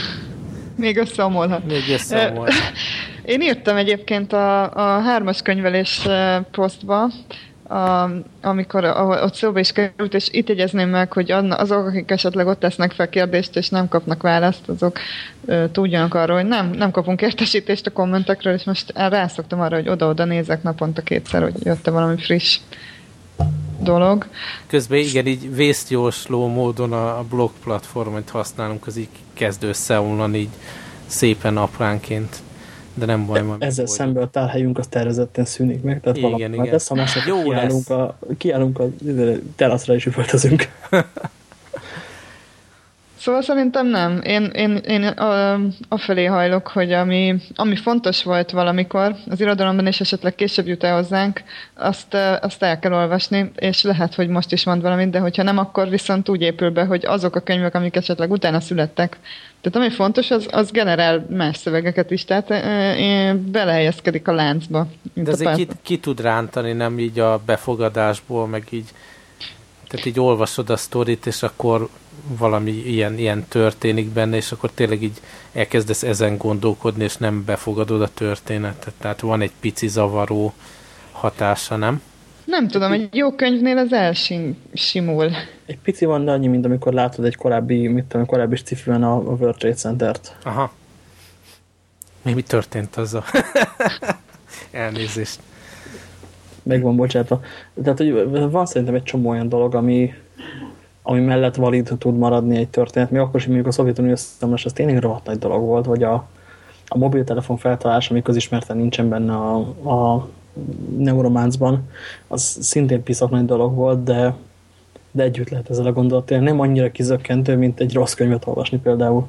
még összeomolhat. Még összeomolhat. Én írtam egyébként a, a hármas könyvelés posztba, a, amikor a, ott szóba is került, és itt jegyezném meg, hogy azok, akik esetleg ott tesznek fel kérdést, és nem kapnak választ, azok ö, tudjanak arról, hogy nem, nem kapunk értesítést a kommentekről, és most rászoktam arra, hogy oda-oda nézek naponta kétszer, hogy jött-e valami friss dolog. Közben igen, így vésztjósló módon a, a blog platformot használunk, az így kezd összeomlani így szépen apránként de nem baj van. Ezzel szemben a tárhelyünk az tervezetten szűnik meg, tehát igen, valami igen. lesz, ha más Jó kiállunk, lesz. A, kiállunk a teraszra és üvöltözünk. Szóval szerintem nem. Én, én, én a, afelé hajlok, hogy ami, ami fontos volt valamikor az irodalomban, és esetleg később jut el hozzánk, azt, azt el kell olvasni, és lehet, hogy most is mond valamit, de hogyha nem, akkor viszont úgy épül be, hogy azok a könyvek, amik esetleg utána születtek, tehát ami fontos, az, az generál más szövegeket is, tehát e, belehelyezkedik a láncba. De azért ki, ki tud rántani, nem így a befogadásból, meg így tehát így olvasod a sztorit, és akkor valami ilyen, ilyen történik benne, és akkor tényleg így elkezdesz ezen gondolkodni, és nem befogadod a történetet. Tehát van egy pici zavaró hatása, nem? Nem tudom, egy jó könyvnél az elsimul. Egy pici van, de annyi, mint amikor látod egy korábbi, mit tudom, korábbi sci a, World Trade Center-t. Aha. Mi, mi történt azzal? Elnézést. Meg van bocsátva. Tehát, hogy van szerintem egy csomó olyan dolog, ami, ami mellett valid tud maradni egy történet. Mi akkor is mondjuk a Szovjetunió összeomlás, az tényleg rohadt nagy dolog volt, vagy a, a mobiltelefon feltalálása, ami közismerten nincsen benne a, a neurománcban, az szintén piszak nagy dolog volt, de, de együtt lehet ezzel a gondolattal. Nem annyira kizökkentő, mint egy rossz könyvet olvasni például.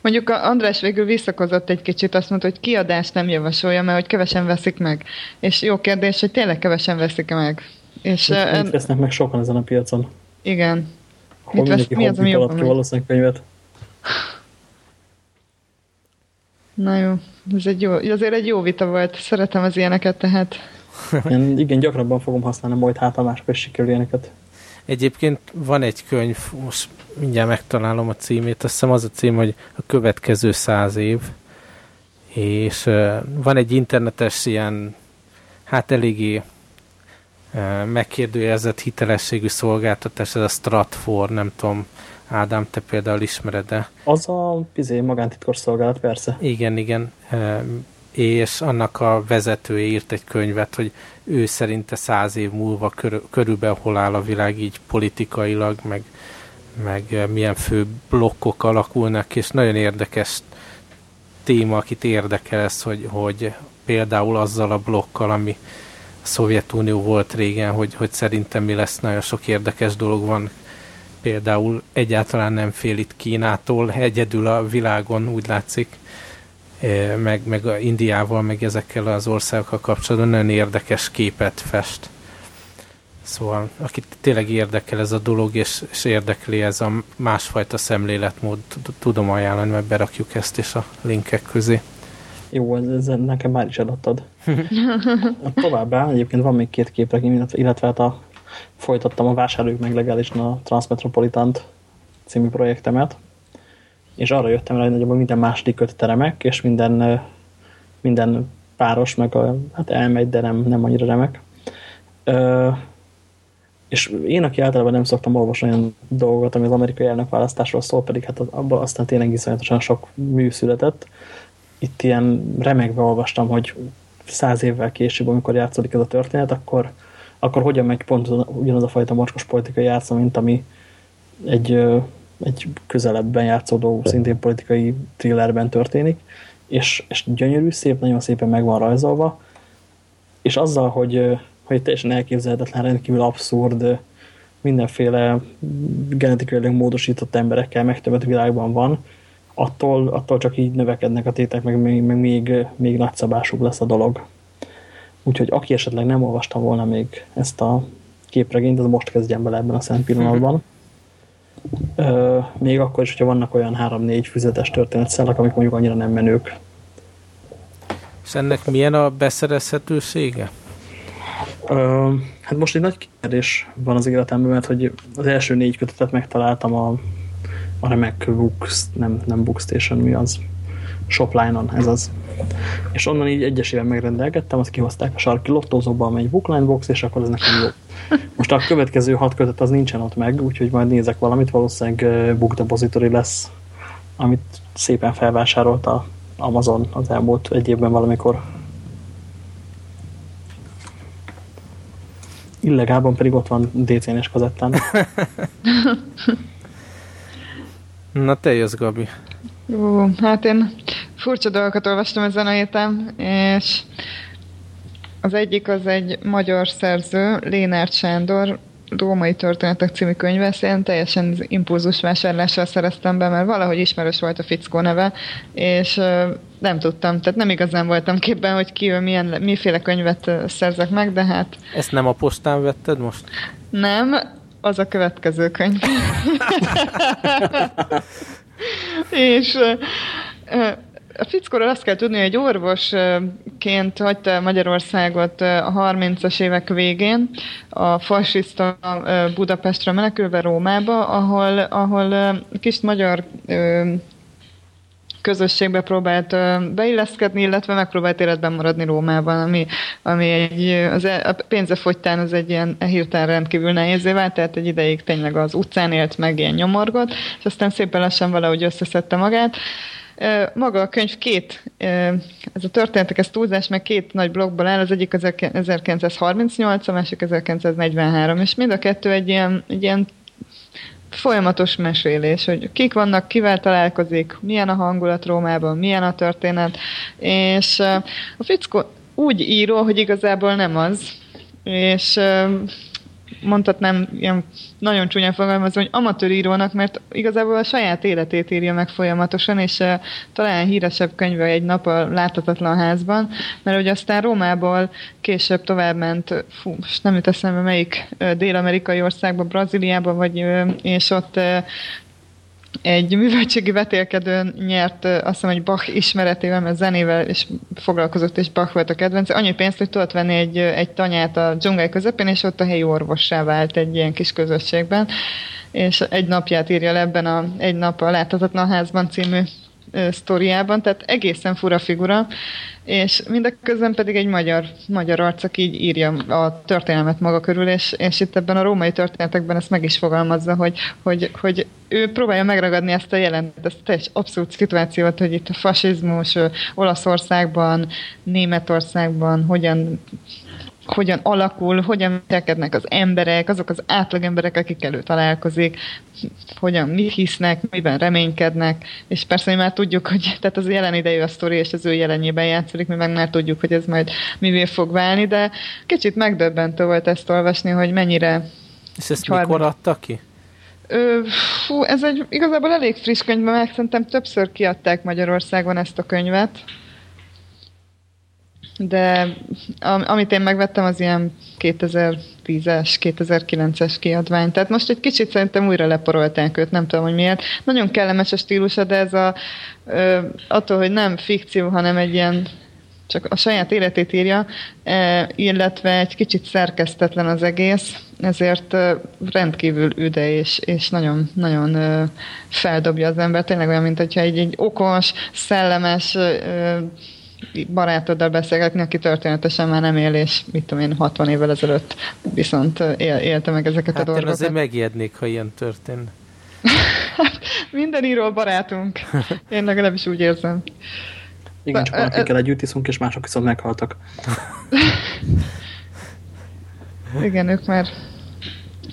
Mondjuk a András végül visszakozott egy kicsit, azt mondta, hogy kiadást nem javasolja, mert hogy kevesen veszik meg. És jó kérdés, hogy tényleg kevesen veszik meg. És, mit, uh, mit vesznek meg sokan ezen a piacon? Igen. Hol mit vesz, mi az, ami jobban valószínűleg könyvet? Na jó, ez egy jó, azért egy jó vita volt. Szeretem az ilyeneket, tehát. Én igen, gyakrabban fogom használni majd hát a mások is sikerül ilyeneket. Egyébként van egy könyv, most mindjárt megtalálom a címét, azt hiszem az a cím, hogy a következő száz év, és uh, van egy internetes ilyen, hát eléggé uh, megkérdőjelezett hitelességű szolgáltatás, ez a Stratfor, nem tudom, Ádám, te például ismered-e? Az a pizé, magántitkos persze. Igen, igen. És annak a vezetője írt egy könyvet, hogy ő szerinte száz év múlva körül, körülbelül hol áll a világ így politikailag, meg, meg milyen fő blokkok alakulnak, és nagyon érdekes téma, akit érdekel ez, hogy, hogy például azzal a blokkal, ami a Szovjetunió volt régen, hogy, hogy szerintem mi lesz, nagyon sok érdekes dolog van például egyáltalán nem fél itt Kínától, egyedül a világon úgy látszik, e, meg, meg a Indiával, meg ezekkel az országokkal kapcsolatban nagyon érdekes képet fest. Szóval, akit tényleg érdekel ez a dolog, és, és érdekli ez a másfajta szemléletmód, tudom ajánlani, mert berakjuk ezt is a linkek közé. Jó, ez, ez nekem már is adattad. Továbbá egyébként van még két képre, illetve hát a folytattam a vásároljuk meg legálisan a Transmetropolitant című projektemet, és arra jöttem rá, hogy nagyjából minden második kötet remek, és minden, minden páros, meg a, hát elmegy, de nem, nem annyira remek. Ö, és én, aki általában nem szoktam olvasni olyan dolgokat, ami az amerikai elnökválasztásról szól, pedig hát abban aztán tényleg iszonyatosan sok mű született. Itt ilyen remegve olvastam, hogy száz évvel később, amikor játszódik ez a történet, akkor akkor hogyan megy pont ugyanaz a fajta mocskos politikai játszó, mint ami egy, egy közelebben játszódó, szintén politikai thrillerben történik, és, és gyönyörű, szép, nagyon szépen meg van rajzolva, és azzal, hogy, hogy teljesen elképzelhetetlen, rendkívül abszurd, mindenféle genetikailag módosított emberekkel megtöbbet világban van, attól, attól csak így növekednek a tétek, meg meg még, még nagyszabásúbb lesz a dolog. Úgyhogy aki esetleg nem olvasta volna még ezt a képregényt, az most kezdjen bele ebben a szent pillanatban. Ö, még akkor is, hogyha vannak olyan 3-4 füzetes történetszellek, amik mondjuk annyira nem menők. És ennek milyen a beszerezhetősége? Ö, hát most egy nagy kérdés van az életemben, mert hogy az első négy kötetet megtaláltam a, a remek Books, nem, nem Bookstation, mi az? Shopline-on, ez az. És onnan így egyesével megrendelgettem, azt kihozták a sarki lottózóba, amely bookline box, és akkor ez nekem jó. Most a következő hat kötet az nincsen ott meg, úgyhogy majd nézek valamit, valószínűleg Book Depository lesz, amit szépen felvásárolt a Amazon az elmúlt egy évben valamikor. Illegálban pedig ott van DC-nes kazettán. Na te jössz, Gabi. Ó, hát én furcsa dolgokat olvastam ezen a héten, és az egyik az egy magyar szerző, Lénárt Sándor, Római Történetek című könyve, ezt én teljesen impulzus vásárlással szereztem be, mert valahogy ismerős volt a fickó neve, és nem tudtam, tehát nem igazán voltam képben, hogy ki milyen, miféle könyvet szerzek meg, de hát... Ezt nem a postán vetted most? Nem, az a következő könyv. és a fickóról azt kell tudni, hogy orvosként hagyta Magyarországot a 30-as évek végén, a fasiszta Budapestre menekülve Rómába, ahol, ahol kis magyar közösségbe próbált beilleszkedni, illetve megpróbált életben maradni Rómában, ami, ami egy, az, e, a pénzefogytán az egy ilyen hirtelen rendkívül nehézé vált, tehát egy ideig tényleg az utcán élt meg ilyen nyomorgot, és aztán szépen lassan valahogy összeszedte magát. Maga a könyv két, ez a történetek, ez túlzás, meg két nagy blokkból áll, az egyik 1938, a másik 1943, és mind a kettő egy ilyen, egy ilyen folyamatos mesélés, hogy kik vannak, kivel találkozik, milyen a hangulat Rómában, milyen a történet, és a fickó úgy író, hogy igazából nem az, és mondhatnám ilyen nagyon csúnyán fogalmazva, hogy amatőr írónak, mert igazából a saját életét írja meg folyamatosan, és uh, talán híresebb könyve egy nap a Láthatatlan házban, mert hogy aztán Rómából később tovább ment, fú, most nem jut eszembe melyik uh, dél-amerikai országba, Brazíliába, vagy, uh, és ott egy műveltségi vetélkedőn nyert azt hiszem, hogy Bach ismeretével, mert zenével is foglalkozott, és Bach volt a kedvence. Annyi pénzt, hogy tudott venni egy, egy tanyát a dzsungel közepén, és ott a helyi orvossá vált egy ilyen kis közösségben. És egy napját írja le ebben a Egy nap a Láthatatlan házban című sztoriában, tehát egészen fura figura, és mindeközben pedig egy magyar, magyar arc, így írja a történelmet maga körül, és, és itt ebben a római történetekben ezt meg is fogalmazza, hogy, hogy, hogy ő próbálja megragadni ezt a jelent, ezt a abszolút szituációt, hogy itt a fasizmus Olaszországban, Németországban hogyan hogyan alakul, hogyan viselkednek az emberek, azok az átlagemberek, akikkel ő találkozik, hogyan mit hisznek, miben reménykednek, és persze mi már tudjuk, hogy tehát az jelen idejű a sztori, és az ő jelenjében játszik, mi meg már tudjuk, hogy ez majd mivé fog válni, de kicsit megdöbbentő volt ezt olvasni, hogy mennyire... És ezt mikor adta ki? Ö, fú, ez egy igazából elég friss könyv, mert szerintem többször kiadták Magyarországon ezt a könyvet de am, amit én megvettem, az ilyen 2010-es, 2009-es kiadvány. Tehát most egy kicsit szerintem újra leporolták őt, nem tudom, hogy miért. Nagyon kellemes a stílusa, de ez a, ö, attól, hogy nem fikció, hanem egy ilyen csak a saját életét írja, illetve egy kicsit szerkesztetlen az egész, ezért rendkívül üde és, és nagyon, nagyon feldobja az ember. Tényleg olyan, mint hogyha egy, egy okos, szellemes barátoddal beszélgetni, aki történetesen már nem él, és mit tudom én, 60 évvel ezelőtt viszont él, élte meg ezeket hát a dolgokat. én azért megijednék, ha ilyen történne. Minden író barátunk. Én legalábbis úgy érzem. Igen, csak akikkel együtt iszunk, és mások viszont meghaltak. Igen, ők már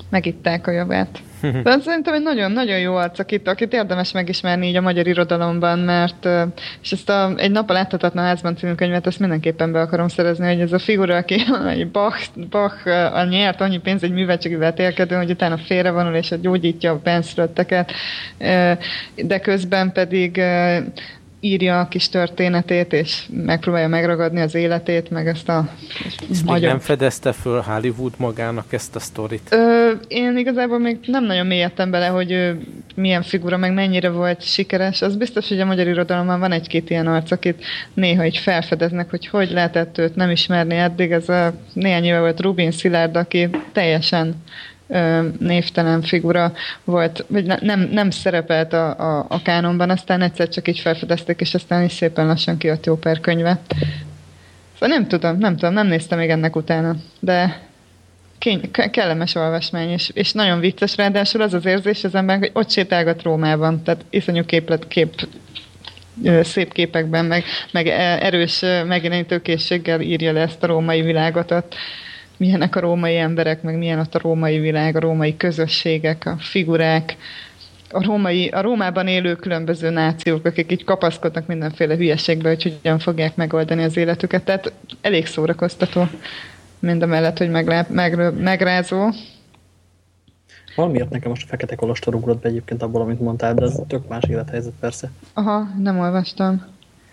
megitták a javát. De szerintem egy nagyon-nagyon jó arc, akit, akit érdemes megismerni így a magyar irodalomban, mert és ezt a, egy nap a láthatatlan házban című könyvet, ezt mindenképpen be akarom szerezni, hogy ez a figura, aki egy Bach, Bach a nyert annyi pénz egy műveltségi vetélkedő, hogy utána félrevonul és a gyógyítja a benszülötteket, de közben pedig írja a kis történetét, és megpróbálja megragadni az életét, meg ezt a... És magyar... nem fedezte föl Hollywood magának ezt a sztorit? Ö, én igazából még nem nagyon mélyedtem bele, hogy ő milyen figura, meg mennyire volt sikeres. Az biztos, hogy a magyar irodalomban van egy-két ilyen arc, akit néha így felfedeznek, hogy hogy lehetett őt nem ismerni eddig. Ez a néhány éve volt Rubin Szilárd, aki teljesen névtelen figura volt, vagy nem, nem szerepelt a, a, a kánonban, aztán egyszer csak így felfedezték, és aztán is szépen lassan kijött jó per könyve. Szóval nem tudom, nem tudom, nem néztem még ennek utána, de kény, kellemes olvasmány, és, és nagyon vicces, ráadásul az az érzés az ember, hogy ott sétálgat Rómában, tehát iszonyú képlet, kép, szép képekben, meg, meg erős megjelenítőkészséggel írja le ezt a római világot ott milyenek a római emberek, meg milyen ott a római világ, a római közösségek, a figurák, a, római, a Rómában élő különböző nációk, akik így kapaszkodnak mindenféle hülyeségbe, hogy hogyan fogják megoldani az életüket. Tehát elég szórakoztató, mind a mellett, hogy meglá, meg, megrázó. Valamiért nekem most a fekete kolostor ugrott be egyébként abból, amit mondtál, de ez tök más élethelyzet persze. Aha, nem olvastam.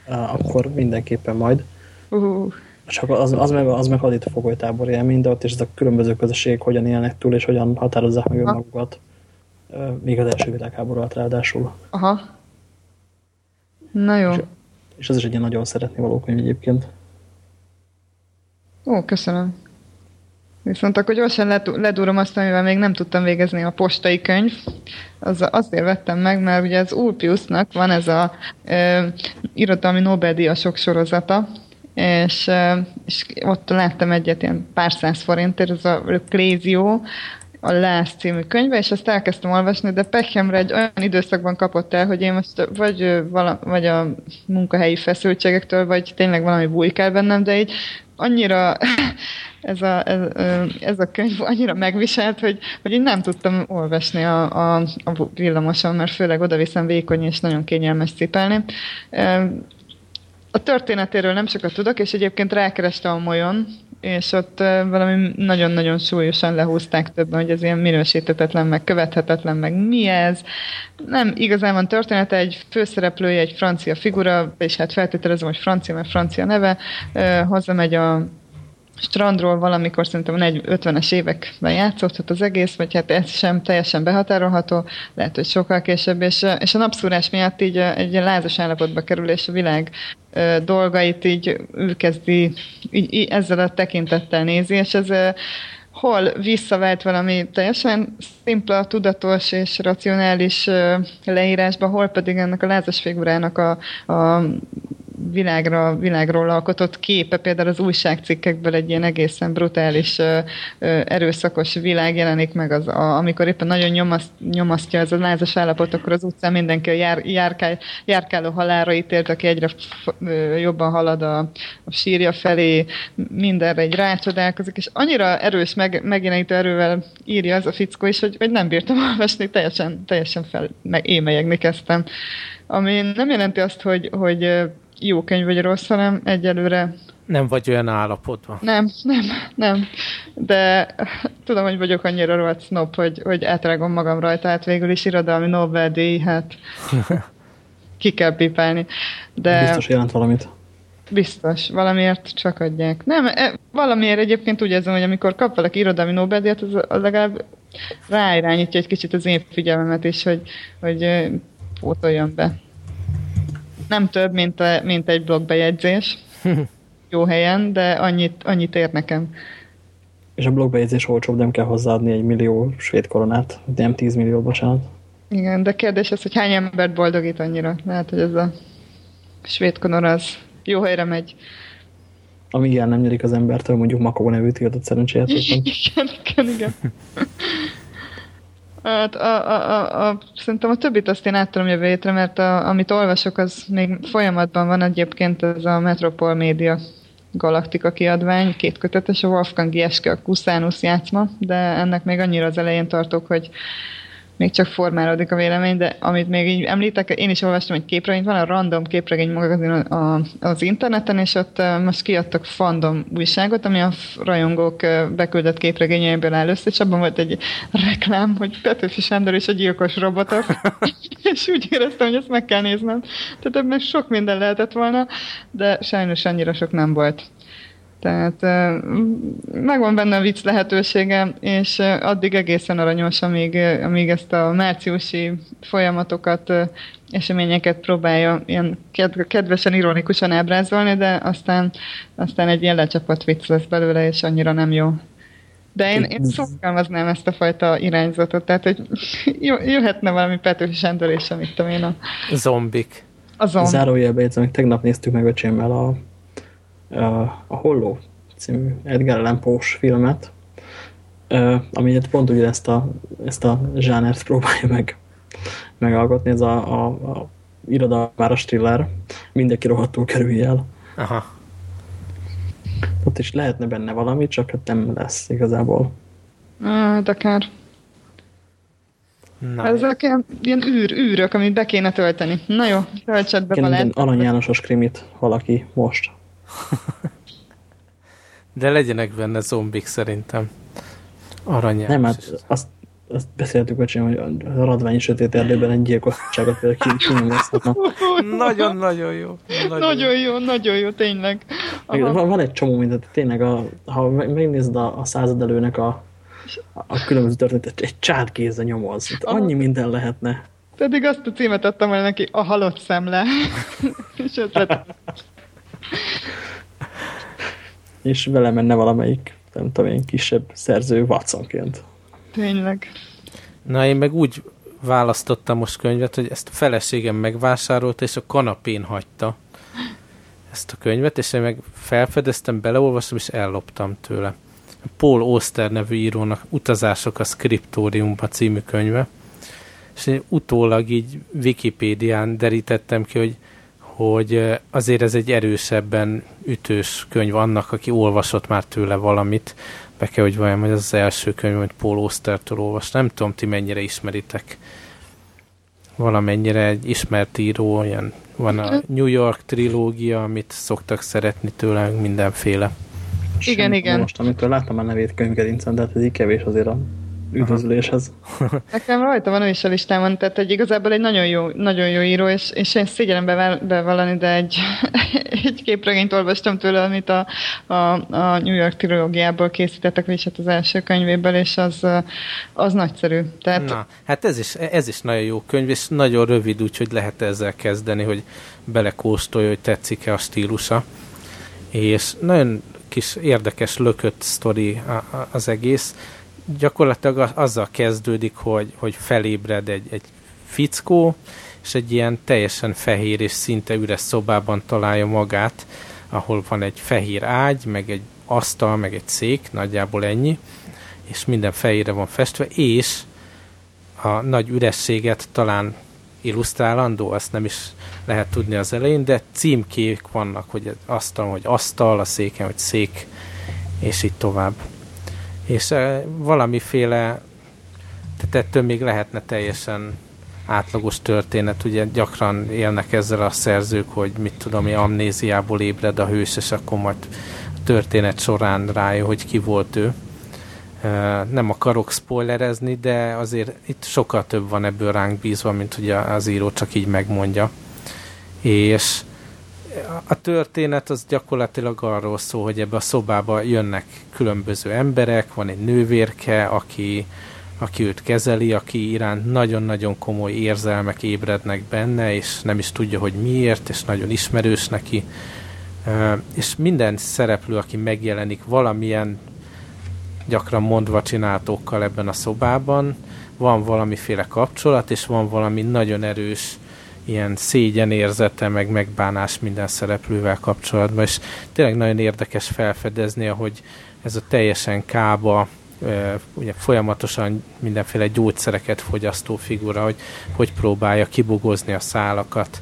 Akkor mindenképpen majd. Uh. Csak az, az, meg, az meg hadít a fogolytábor élmény, de ott is ez a különböző közösségek hogyan élnek túl, és hogyan határozzák meg önmagukat. Még az első világháború alatt ráadásul. Aha. Na jó. És, és ez is egy ilyen nagyon szeretni való könyv egyébként. Ó, köszönöm. Viszont akkor gyorsan ledúrom azt, amivel még nem tudtam végezni a postai könyv. Az, azért vettem meg, mert ugye az Ulpiusnak van ez a e, irodalmi Nobel-díjasok sorozata, és, és ott láttam egyet ilyen pár száz forintért, ez a Clézio, a Lász című könyve, és ezt elkezdtem olvasni, de Pechemre egy olyan időszakban kapott el, hogy én most vagy, vala, vagy a munkahelyi feszültségektől, vagy tényleg valami bújkál bennem, de így annyira ez a, ez, ez a könyv annyira megviselt, hogy, hogy én nem tudtam olvasni a, a, a villamoson, mert főleg oda viszem vékony és nagyon kényelmes cipelni. A történetéről nem sokat tudok, és egyébként rákerestem a molyon, és ott valami nagyon-nagyon súlyosan lehúzták többen, hogy ez ilyen minősítetetlen, meg követhetetlen, meg mi ez. Nem igazán van története, egy főszereplője, egy francia figura, és hát feltételezem, hogy francia, mert francia neve, megy a strandról valamikor szerintem 50-es években játszódhat az egész, vagy hát ez sem teljesen behatárolható, lehet, hogy sokkal később, és, és a napszúrás miatt így egy lázas állapotba kerül, és a világ dolgait így ő kezdi így, így ezzel a tekintettel nézi, és ez hol visszavált valami teljesen szimpla, tudatos és racionális leírásba, hol pedig ennek a lázas figurának a, a világra, világról alkotott képe, például az újságcikkekből egy ilyen egészen brutális, erőszakos világ jelenik meg, az, a, amikor éppen nagyon nyomaszt, nyomasztja ez a lázas állapot, akkor az utcán mindenki a jár, járkál, járkáló halára ítélt, aki egyre jobban halad a, a sírja felé, mindenre egy rácsodálkozik, és annyira erős meg, megjelenítő erővel írja az a fickó is, hogy, hogy nem bírtam olvasni, teljesen, teljesen fel, meg émelyegni kezdtem. Ami nem jelenti azt, hogy, hogy jó könyv vagy rossz, hanem egyelőre... Nem vagy olyan állapotban. Nem, nem, nem. De tudom, hogy vagyok annyira rohadt snob, hogy, hogy átrágom magam rajta, hát végül is irodalmi Nobel-díj, hát ki kell pipálni. De... Biztos jelent valamit. Biztos, valamiért csak adják. Nem, e, valamiért egyébként úgy érzem, hogy amikor kap valaki irodalmi Nobel-díjat, az, az legalább ráirányítja egy kicsit az én figyelmemet is, hogy, hogy pótoljon be nem több, mint, a, mint egy blogbejegyzés. Jó helyen, de annyit, annyit ér nekem. És a blogbejegyzés olcsóbb, nem kell hozzáadni egy millió svéd koronát, nem tíz millió, bocsánat. Igen, de kérdés az, hogy hány embert boldogít annyira. Lehet, hogy ez a svéd konor az jó helyre megy. Amíg el nem nyerik az embertől, mondjuk Makó nevű tiltott szerencséjátékban. igen, igen, igen. Hát a, a, a, a, szerintem a többit azt én át tudom jövő hétre, mert a, amit olvasok, az még folyamatban van egyébként ez a Metropol Média Galaktika kiadvány, két kötetes, a Wolfgang Gieske, a Kuszánus játszma, de ennek még annyira az elején tartok, hogy még csak formálódik a vélemény, de amit még így említek, én is olvastam egy képregényt, van a Random képregény magazin a, az interneten, és ott most kiadtak fandom újságot, ami a rajongók beküldött képregényeiből áll össze, és abban volt egy reklám, hogy Petőfi Sándor és a gyilkos robotok, és úgy éreztem, hogy ezt meg kell néznem. Tehát ebben sok minden lehetett volna, de sajnos annyira sok nem volt. Tehát megvan benne a vicc lehetősége, és addig egészen aranyos, amíg, amíg ezt a márciusi folyamatokat, eseményeket próbálja ilyen kedvesen, ironikusan ábrázolni, de aztán, aztán egy ilyen lecsapott vicc lesz belőle, és annyira nem jó. De én, én szokálmaznám ezt a fajta irányzatot, tehát hogy jöhetne valami Petőfi Sándor és amit tudom én a... Zombik. A zombik. Zárójelbe hogy tegnap néztük meg öcsémmel a a Holló című Edgar Allan Poe-s filmet, ami pont ugye ezt a, ezt a zsánert próbálja meg megalkotni, ez a, a, a irodalmáros thriller, mindenki rohadtul kerülj el. Aha. Ott is lehetne benne valami, csak hát nem lesz igazából. De kár. Na. Ezek ilyen, ilyen űr, űrök, amit be kéne tölteni. Na jó, töltsed be valami. Alany Jánosos krimit valaki most. De legyenek benne zombik szerintem. Aranyás. Nem, hát azt azt beszéltük, hogy a radványi sötét erdőben egy gyilkosságot például kinyomozhatna. Nagyon-nagyon jó. Nagyon, nagyon jó, nagyon jó, tényleg. Van, van egy csomó mindent, tényleg, a, ha megnézed a, a századelőnek a, a különböző történetet, egy csárkézze nyomoz. Annyi minden lehetne. Pedig azt a címet adtam el neki, a halott szemle. És ötlet. És vele menne valamelyik, nem tudom én, kisebb szerző Watsonként. Tényleg. Na, én meg úgy választottam most könyvet, hogy ezt a feleségem megvásárolta, és a kanapén hagyta ezt a könyvet, és én meg felfedeztem, beleolvastam, és elloptam tőle. Paul Oster nevű írónak Utazások a Skriptóriumba című könyve, és én utólag így Wikipédián derítettem ki, hogy, hogy azért ez egy erősebben ütős könyv annak, aki olvasott már tőle valamit, be kell, hogy vajon, hogy az, az első könyv, amit Paul Ostertől olvas. Nem tudom, ti mennyire ismeritek. Valamennyire egy ismert író, ilyen van a New York trilógia, amit szoktak szeretni tőlünk mindenféle. Igen, Sem, igen. Most, amikor láttam a nevét könyvgerincen, de hát ez így kevés azért a üdvözléshez. Nekem rajta van ő is a listámon, tehát egy igazából egy nagyon jó, nagyon jó író, és, és én szégyenem bevallani, de egy, egy képregényt olvastam tőle, amit a, a, a New York trilógiából készítettek, vagyis hát az első könyvéből, és az, az nagyszerű. Tehát... Na, hát ez is, ez is nagyon jó könyv, és nagyon rövid, úgyhogy lehet ezzel kezdeni, hogy belekóstolja, hogy tetszik-e a stílusa. És nagyon kis érdekes lökött sztori az egész gyakorlatilag azzal kezdődik, hogy, hogy felébred egy, egy fickó, és egy ilyen teljesen fehér és szinte üres szobában találja magát, ahol van egy fehér ágy, meg egy asztal, meg egy szék, nagyjából ennyi, és minden fehérre van festve, és a nagy ürességet talán illusztrálandó, azt nem is lehet tudni az elején, de címkék vannak, hogy asztal, hogy asztal, a széken, hogy szék, és így tovább és valamiféle, tehát ettől még lehetne teljesen átlagos történet, ugye gyakran élnek ezzel a szerzők, hogy mit tudom, hogy amnéziából ébred a hős, és akkor majd a történet során rájön, hogy ki volt ő. Nem akarok spoilerezni, de azért itt sokkal több van ebből ránk bízva, mint hogy az író csak így megmondja. És a történet az gyakorlatilag arról szól, hogy ebbe a szobába jönnek különböző emberek, van egy nővérke, aki, aki őt kezeli, aki iránt nagyon-nagyon komoly érzelmek ébrednek benne, és nem is tudja, hogy miért, és nagyon ismerős neki. És minden szereplő, aki megjelenik valamilyen gyakran mondva csináltókkal ebben a szobában, van valamiféle kapcsolat, és van valami nagyon erős ilyen szégyenérzete, meg megbánás minden szereplővel kapcsolatban, és tényleg nagyon érdekes felfedezni, hogy ez a teljesen kába, ugye folyamatosan mindenféle gyógyszereket fogyasztó figura, hogy hogy próbálja kibogozni a szálakat.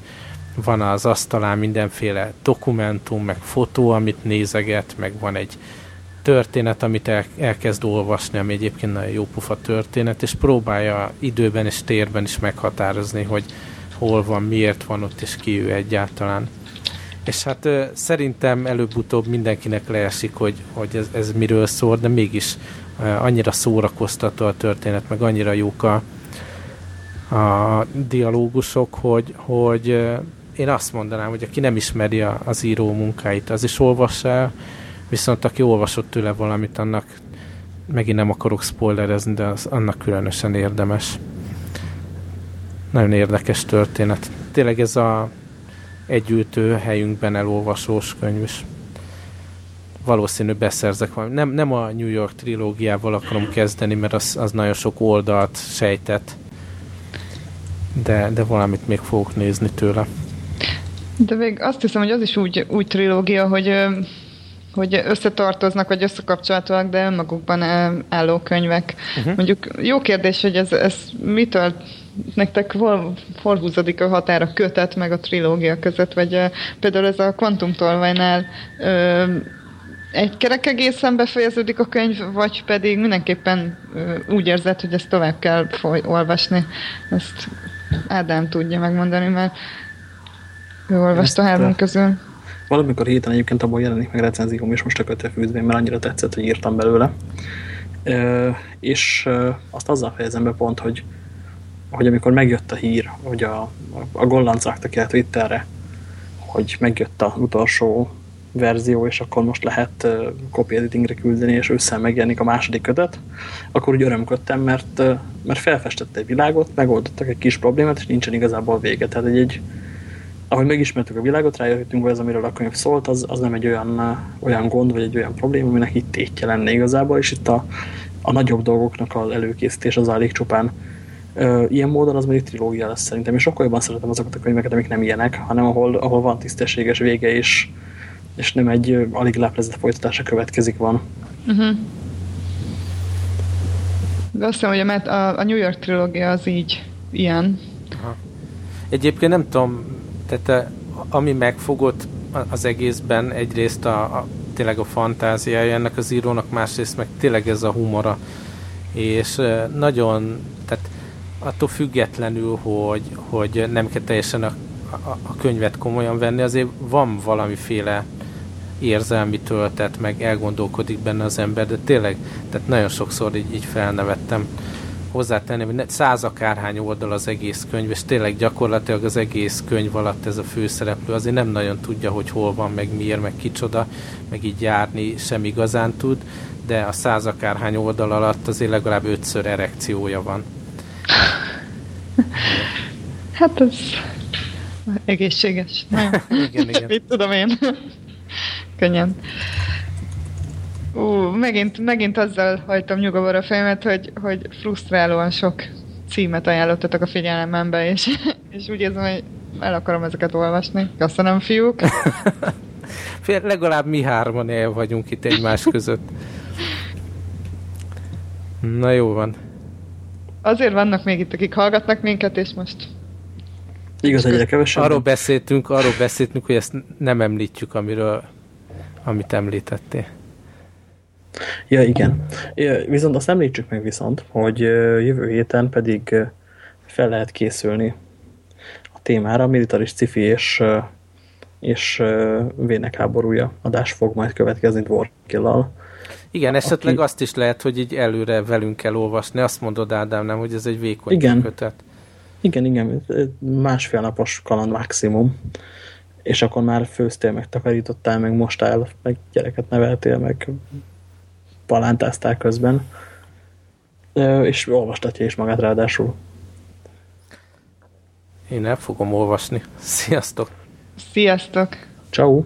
Van az asztalán mindenféle dokumentum, meg fotó, amit nézeget, meg van egy történet, amit el, elkezd olvasni, ami egyébként nagyon jó pufa történet, és próbálja időben és térben is meghatározni, hogy hol van, miért van ott, és ki ő egyáltalán. És hát szerintem előbb-utóbb mindenkinek leesik, hogy, hogy ez, ez miről szól, de mégis annyira szórakoztató a történet, meg annyira jók a, a dialógusok, hogy, hogy én azt mondanám, hogy aki nem ismeri a, az író munkáit, az is olvassa el, viszont aki olvasott tőle valamit, annak megint nem akarok spoilerezni, de az annak különösen érdemes. Nagyon érdekes történet. Tényleg ez a együltő helyünkben elolvasós könyv is. Valószínű beszerzek valami. Nem, nem a New York trilógiával akarom kezdeni, mert az, az nagyon sok oldalt sejtett. De, de valamit még fogok nézni tőle. De még azt hiszem, hogy az is úgy, úgy trilógia, hogy hogy összetartoznak, vagy összekapcsolhatóak, de önmagukban álló könyvek. Uh-huh. Mondjuk jó kérdés, hogy ez, ez mitől nektek hol, hol húzódik a határ a kötet meg a trilógia között, vagy uh, például ez a kvantumtolvajnál uh, egy kerek egészen befejeződik a könyv, vagy pedig mindenképpen uh, úgy érzed, hogy ezt tovább kell foly- olvasni. Ezt Ádám tudja megmondani, mert ő olvasta három közül. Valamikor héten egyébként abból jelenik meg recenzióm, és most a kötőfűzvén, mert annyira tetszett, hogy írtam belőle. és azt azzal fejezem be pont, hogy, hogy amikor megjött a hír, hogy a, a Gollanc rakta ki a Twitterre, hogy megjött az utolsó verzió, és akkor most lehet copy editingre küldeni, és ősszel megjelenik a második kötet, akkor úgy örömködtem, mert, mert felfestette egy világot, megoldottak egy kis problémát, és nincsen igazából vége. Tehát egy, egy ahogy megismertük a világot, rájöttünk, hogy ez, amiről a könyv szólt, az, az nem egy olyan, olyan gond, vagy egy olyan probléma, aminek itt tétje lenne igazából, és itt a, a nagyobb dolgoknak az előkészítés az elég csupán ilyen módon az még trilógia lesz szerintem, és sokkal jobban szeretem azokat a könyveket, amik nem ilyenek, hanem ahol, ahol van tisztességes vége, és, és nem egy alig leplezett folytatása következik van. Uh -huh. De azt hiszem, hogy a, a New York trilógia az így ilyen. Aha. Egyébként nem tudom, tehát ami megfogott az egészben egyrészt a, a tényleg a fantáziája ennek az írónak, másrészt meg tényleg ez a humora. És nagyon, attól függetlenül, hogy, hogy nem kell teljesen a, a, a könyvet komolyan venni, azért van valamiféle érzelmi töltet, meg elgondolkodik benne az ember, de tényleg, tehát nagyon sokszor így, így felnevettem. Hozzátenném, hogy száz akárhány oldal az egész könyv, és tényleg gyakorlatilag az egész könyv alatt ez a főszereplő azért nem nagyon tudja, hogy hol van, meg miért, meg kicsoda, meg így járni sem igazán tud, de a száz akárhány oldal alatt azért legalább ötször erekciója van. Hát ez egészséges. igen, igen. Mit tudom én. Könnyen. Ú, megint, megint azzal hajtom nyugovor a fejemet, hogy, hogy frusztrálóan sok címet ajánlottatok a figyelmembe, és, és úgy érzem, hogy el akarom ezeket olvasni. Köszönöm, fiúk. Legalább mi hárman el vagyunk itt egymás között. Na jó van. Azért vannak még itt, akik hallgatnak minket, és most Igaz, egyre kevesebb. Arról beszéltünk, arról beszéltünk, hogy ezt nem említjük, amiről, amit említettél. Ja, igen. Ja, viszont azt említsük meg viszont, hogy jövő héten pedig fel lehet készülni a témára, a militarist cifi és, és vének háborúja adás fog majd következni Dvorkillal. Igen, esetleg aki... azt is lehet, hogy így előre velünk kell olvasni. Azt mondod, Ádám, nem, hogy ez egy vékony igen. kötet. Igen, igen, másfél napos kaland maximum. És akkor már főztél, meg takarítottál, meg mostál, meg gyereket neveltél, meg palántáztál közben. És olvastatja is magát ráadásul. Én el fogom olvasni. Sziasztok! Sziasztok! Ciao.